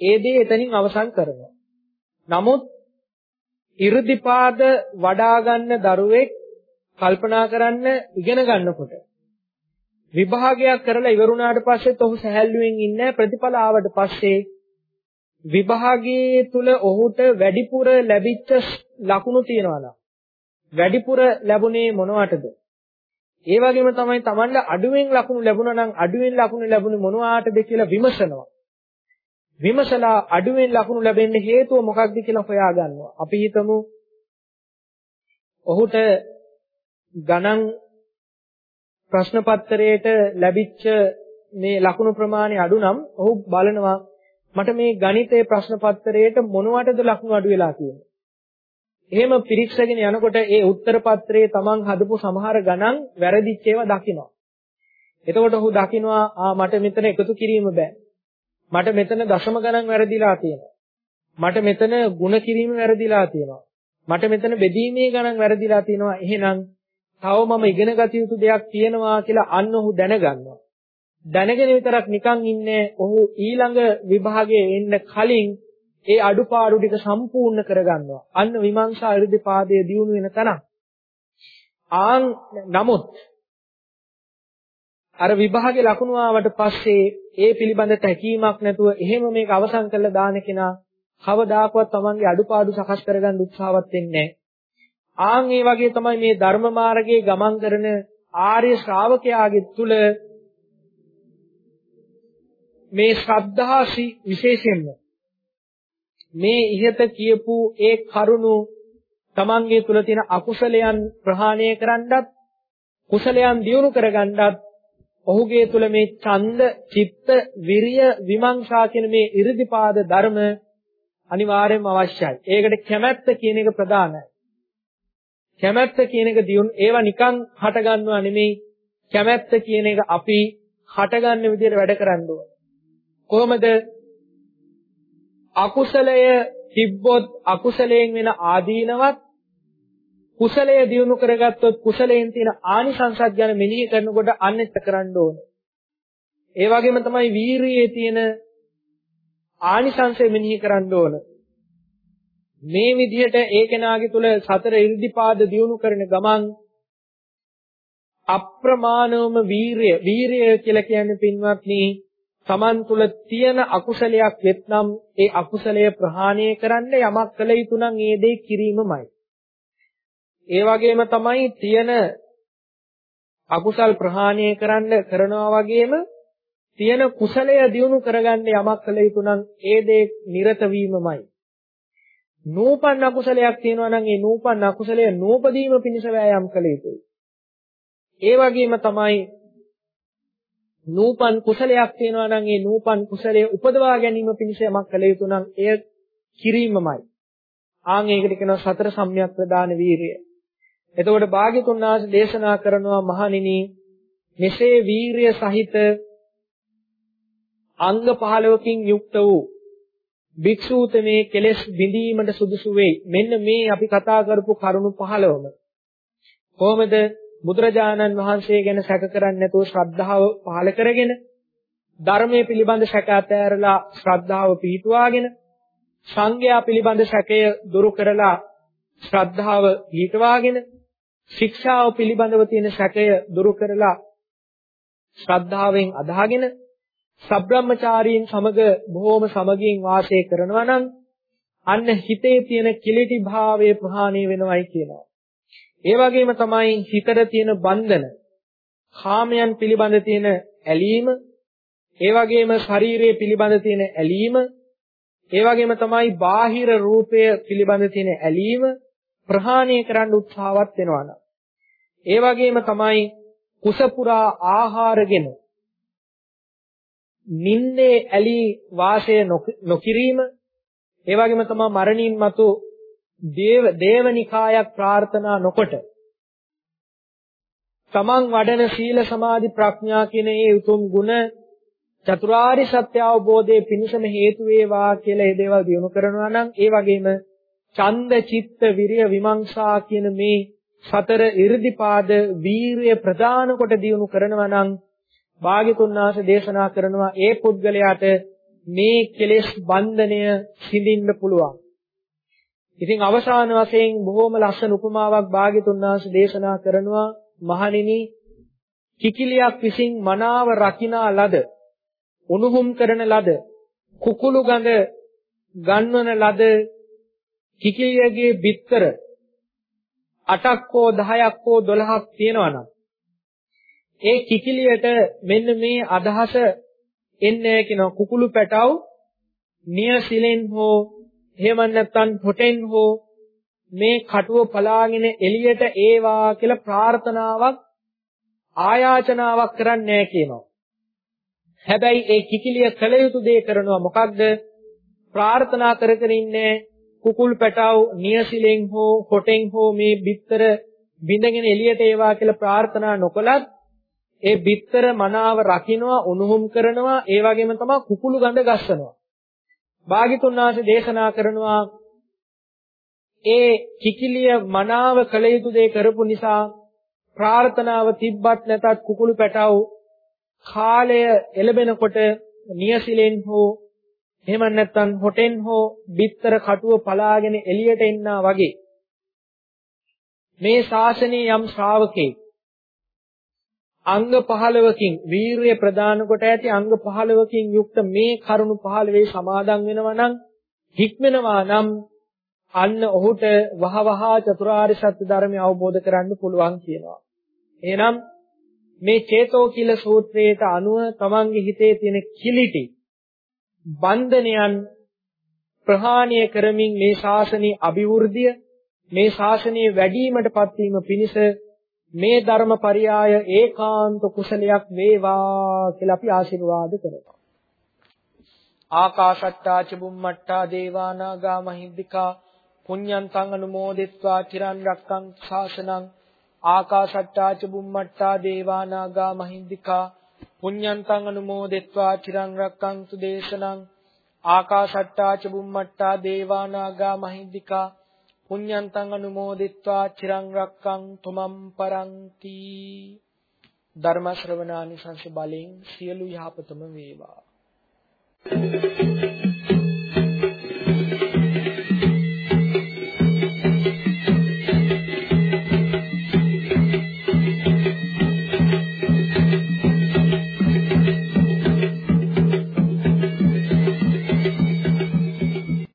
A: ඒ දේ එතනින් අවසන් කරනවා. නමුත් 이르දිපාද වඩා ගන්න දරුවෙක් කල්පනා කරන්න ඉගෙන ගන්නකොට විභාගයක් කරලා ඉවරුණාට පස්සෙත් ඔහු සැහැල්ලුවෙන් ඉන්නේ ප්‍රතිඵල ආවට පස්සේ විභාගයේ තුල ඔහුට වැඩිපුර ලැබිච්ච ලකුණු තියනවා නම් වැඩිපුර ලැබුණේ මොනවටද? ඒ වගේම තමයි Tamanda අඩුවෙන් ලකුණු ලැබුණා නම් අඩුවෙන් ලකුණු ලැබුණේ මොනවාටද කියලා විමසනවා. විමසලා අඩුවෙන් ලකුණු ලැබෙන්න හේතුව මොකක්ද කියලා හොයා ගන්නවා. අපි හිතමු ඔහුට ගණන් ප්‍රශ්න පත්‍රයේට ලැබිච්ච මේ ලකුණු ප්‍රමාණය අඩු නම් ඔහු බලනවා මට මේ ගණිතයේ ප්‍රශ්න පත්‍රයේට මොනවටද ලකුණු අඩු වෙලා තියෙන්නේ. එහෙම පිරික්සගෙන යනකොට ඒ උත්තර පත්‍රයේ තමන් හදපු සමහර ගණන් වැරදිච්ච ඒවා දකිනවා. එතකොට ඔහු දකිනවා ආ මට මෙතන එකතු කිරීම බෑ. මට මෙතන දශම ගණන් වැරදිලා තියෙනවා. මට මෙතන ಗುಣ කිරීම වැරදිලා තියෙනවා. මට මෙතන බෙදීමේ ගණන් වැරදිලා තියෙනවා. එහෙනම් තව මම ඉගෙන ගත යුතු දෙයක් තියෙනවා කියලා අන්න ඔහු දැනගන්නවා. දැනගෙන විතරක් නිකන් ඉන්නේ ඔහු ඊළඟ විභාගයේ එන්න කලින් ඒ අඩුපාඩු ටික සම්පූර්ණ කරගන්නවා. අන්න විමර්ශා ඉර්ධිපාදයේ දියුණු වෙන තැන. ආන් නමුත් අර විභාගේ ලකුණු ආවට පස්සේ ඒ පිළිබඳ තැකීමක් නැතුව එහෙම මේක අවසන් කරලා දාන කෙනා කවදාකවත් තමන්ගේ අඩුපාඩු සකස් කරගන්න උත්සාහවත් වෙන්නේ ආන් ඒ වගේ තමයි මේ ධර්ම මාර්ගයේ ගමන් කරන ආර්ය ශ්‍රාවකයාගේ තුල මේ ශ්‍රද්ධා විශේෂයෙන්ම මේ ඉහත කියපු ඒ කරුණු තමන්ගේ තුල තියෙන අකුසලයන් ප්‍රහාණය කරන්නත් කුසලයන් දියුණු කරගන්නත් ඔහුගේ තුල මේ ඡන්ද, චිත්ත, විරිය, විමංශා කියන මේ 이르දිපාද ධර්ම අනිවාර්යයෙන්ම අවශ්‍යයි. ඒකට කැමැත්ත කියන එක ප්‍රධානයි. කැමැත්ත කියන එක දියුණු ඒවා නිකන් හට ගන්නවා නෙමෙයි. කැමැත්ත කියන එක අපි හටගන්න විදිහට වැඩ කරන්න ඕන. කොහොමද? අකුසලය තිබ්බොත් අකුසලයෙන් වෙන ආදීනවත් කුසලය දියුණු කරගත්තොත් කුසලයෙන් තියෙන ආනිසංසත් ගැන මෙනෙහි කරනකොට අන්නෙත් කරන්න ඕන. ඒ වගේම තමයි වීරියේ තියෙන ආනිසංසය මෙනෙහි කරන්න ඕන. මේ විදිහට ඒ කෙනාගේ තුල සතර ඉර්ධිපාද දියුණු කරන ගමන් අප්‍රමාණවම වීරිය වීරිය කියලා කියන්නේ පින්වත්නි Taman තුල තියෙන අකුසලයක් වෙත්නම් ඒ අකුසලය ප්‍රහාණය කරන්න යමක් කළ යුතු නම් ඒ දේ කිරීමමයි. ඒ වගේම තමයි තියෙන අකුසල් ප්‍රහාණය කරන්න කරනවා වගේම තියෙන කුසලය දියුණු කරගන්න යමක් කළ යුතු නම් ඒ දේ නිරත වීමමයි. නූපන් අකුසලයක් තියෙනවා නම් ඒ නූපන් අකුසලය නූපදීම පිණිස වෑයම් කළ යුතුයි. ඒ වගේම තමයි නූපන් කුසලයක් තියෙනවා නම් ඒ නූපන් කුසලයේ උපදවා ගැනීම පිණිස යමක් කළ යුතු නම් එය කිරීමමයි. ආන් ඒකට කියනවා සතර සම්‍යක් ප්‍රදාන වීරිය. එතකොට භාග්‍යතුන් වහන්සේ දේශනා කරනවා මහණෙනි මෙසේ වීරිය සහිත අංග 15කින් යුක්ත වූ භික්ෂූත මේ කෙලෙස් බිඳීමට සුදුසු වෙයි. මෙන්න මේ අපි කතා කරපු කරුණු 15ම. කොහොමද බුදුරජාණන් වහන්සේ ගැන සැක කරන්නේ නැතුව ශ්‍රද්ධාව පහළ කරගෙන ධර්මයේ පිළිබඳ සැක ඇතෑරලා ශ්‍රද්ධාව පිහිටුවාගෙන සංඝයා පිළිබඳ සැකය දුරු කරලා ශ්‍රද්ධාව පිහිටවාගෙන ශික්ෂාව පිළිබඳව තියෙන සැකය දුරු කරලා ශ්‍රද්ධාවෙන් අදාගෙන සබ්‍රාහ්මචාරීන් සමග බොහෝම සමගියෙන් වාසය කරනවා නම් අන්න හිතේ තියෙන කිලිටි භාවය ප්‍රහාණය වෙනවයි කියනවා. ඒ වගේම තමයි හිතට තියෙන බන්ධන, කාමයන් පිළිබඳ තියෙන ඇලීම, ඒ වගේම ශරීරයේ පිළිබඳ තියෙන ඇලීම, ඒ වගේම තමයි බාහිර රූපය පිළිබඳ තියෙන ඇලීම ප්‍රහාණය කරන්න උත්සාහවත් වෙනවා නම්. ඒ වගේම තමයි කුසපුරා ආහාරගෙන නින්නේ ඇලි වාසය නොකිරීම ඒ වගේම තමයි මරණින් මතු දේව දේවනිකායක් ප්‍රාර්ථනා නොකොට තමන් වඩන සීල සමාධි ප්‍රඥා කියන ඒ උතුම් ගුණ චතුරාර්ය සත්‍ය අවබෝධයේ පිණසම හේතු වේවා කියලා මේ දේවල් දිනු කරනවා නම් ඒ වගේම ඡන්ද චිත්ත විරිය විමංශා කියන මේ සතර 이르දිපාද වීරිය ප්‍රදාන කොට දිනු කරනවා නම් භාග්‍යතුන් වහන්සේ දේශනා කරනවා ඒ පුද්ගලයාට මේ කෙලෙස් බන්ධනය සිඳින්න පුළුවන්. ඉතින් අවසාන වශයෙන් බොහොම ලස්සන උපමාවක් භාග්‍යතුන් වහන්සේ දේශනා කරනවා. මහණෙනි කිකිලියක් විසින් මනාව රකිනා ලද උණුහුම් කරන ලද කුකුළු ගඳ ගන්වන ලද කිකිලියගේ බිත්තර 8ක් හෝ 10ක් හෝ 12ක් තියෙනවා නම් ඒ කිකිලියට මෙන්න මේ අදහස එන්නේ කියන කුකුළු පැටව නියසිලෙන් හෝ එහෙම නැත්නම් හොටෙන් හෝ මේ කටුව පලාගෙන එළියට ඒවා කියලා ප්‍රාර්ථනාවක් ආයාචනාවක් කරන්නේ නැහැ කියනවා. හැබැයි ඒ කිකිලිය කළ යුතු දේ කරනවා මොකක්ද? ප්‍රාර්ථනා කර කර ඉන්නේ කුකුල් පැටව නියසිලෙන් හෝ හොටෙන් හෝ මේ බිත්තර බිඳගෙන එළියට ඒවා කියලා ප්‍රාර්ථනා නොකලත් ඒ බිත්තර මනාව රකින්නවා උණුහුම් කරනවා ඒ වගේම තමයි කුකුළු ගඳ ගස්සනවා. භාග්‍යතුන් වහන්සේ දේශනා කරනවා ඒ කිකිලිය මනාව කළ යුතු දේ කරපු නිසා ප්‍රාර්ථනාව තිබ්බත් නැතත් කුකුළු පැටව කාලය එළබෙනකොට නියසිලෙන් හෝ එහෙම නැත්නම් හොටෙන් හෝ බිත්තර කටුව පලාගෙන එළියට එන්නා වගේ මේ ශාසනයේ යම් ශ්‍රාවකෙක් අංග 15කින් වීරිය ප්‍රදාන කොට ඇති අංග 15කින් යුක්ත මේ කරුණු 15 සමාදන් වෙනවා නම් හික්මනවා නම් අන්න ඔහුට වහවහ චතුරාර්ය සත්‍ය ධර්මය අවබෝධ කරගන්න පුළුවන් කියනවා. එහෙනම් මේ චේතෝ කිල සූත්‍රයට අනුව තමන්ගේ හිතේ තියෙන කිලිටි බන්ධනයන් ප්‍රහාණය කරමින් මේ ශාසනයේ අභිවෘද්ධිය මේ ශාසනයේ වැඩිවීමටපත් වීම පිණිස මේ ධර්ම පරියාය ඒකාන්ත කුසලයක් වේවා කියලා අපි ආශිර්වාද කරනවා. ආකාශට්ටා චුම්මට්ටා දේවානාගා මහිද්దికා පුඤ්ඤන්තං අනුමෝදිත්වා චිරන් රක්කං ශාසනං ආකාශට්ටා චුම්මට්ටා දේවානාගා මහිද්దికා පුඤ්ඤන්තං අනුමෝදිත්වා චිරන් රක්කං සුදේශනං ආකාශට්ටා චුම්මට්ටා දේවානාගා මහිද්దికා පුඤ්ඤන්තං අනුමෝදිත්වා චිරං රක්කං තුමන් පරන්ති ධර්ම ශ්‍රවණානිසංස බලෙන් සියලු යහපතම වේවා Thank you.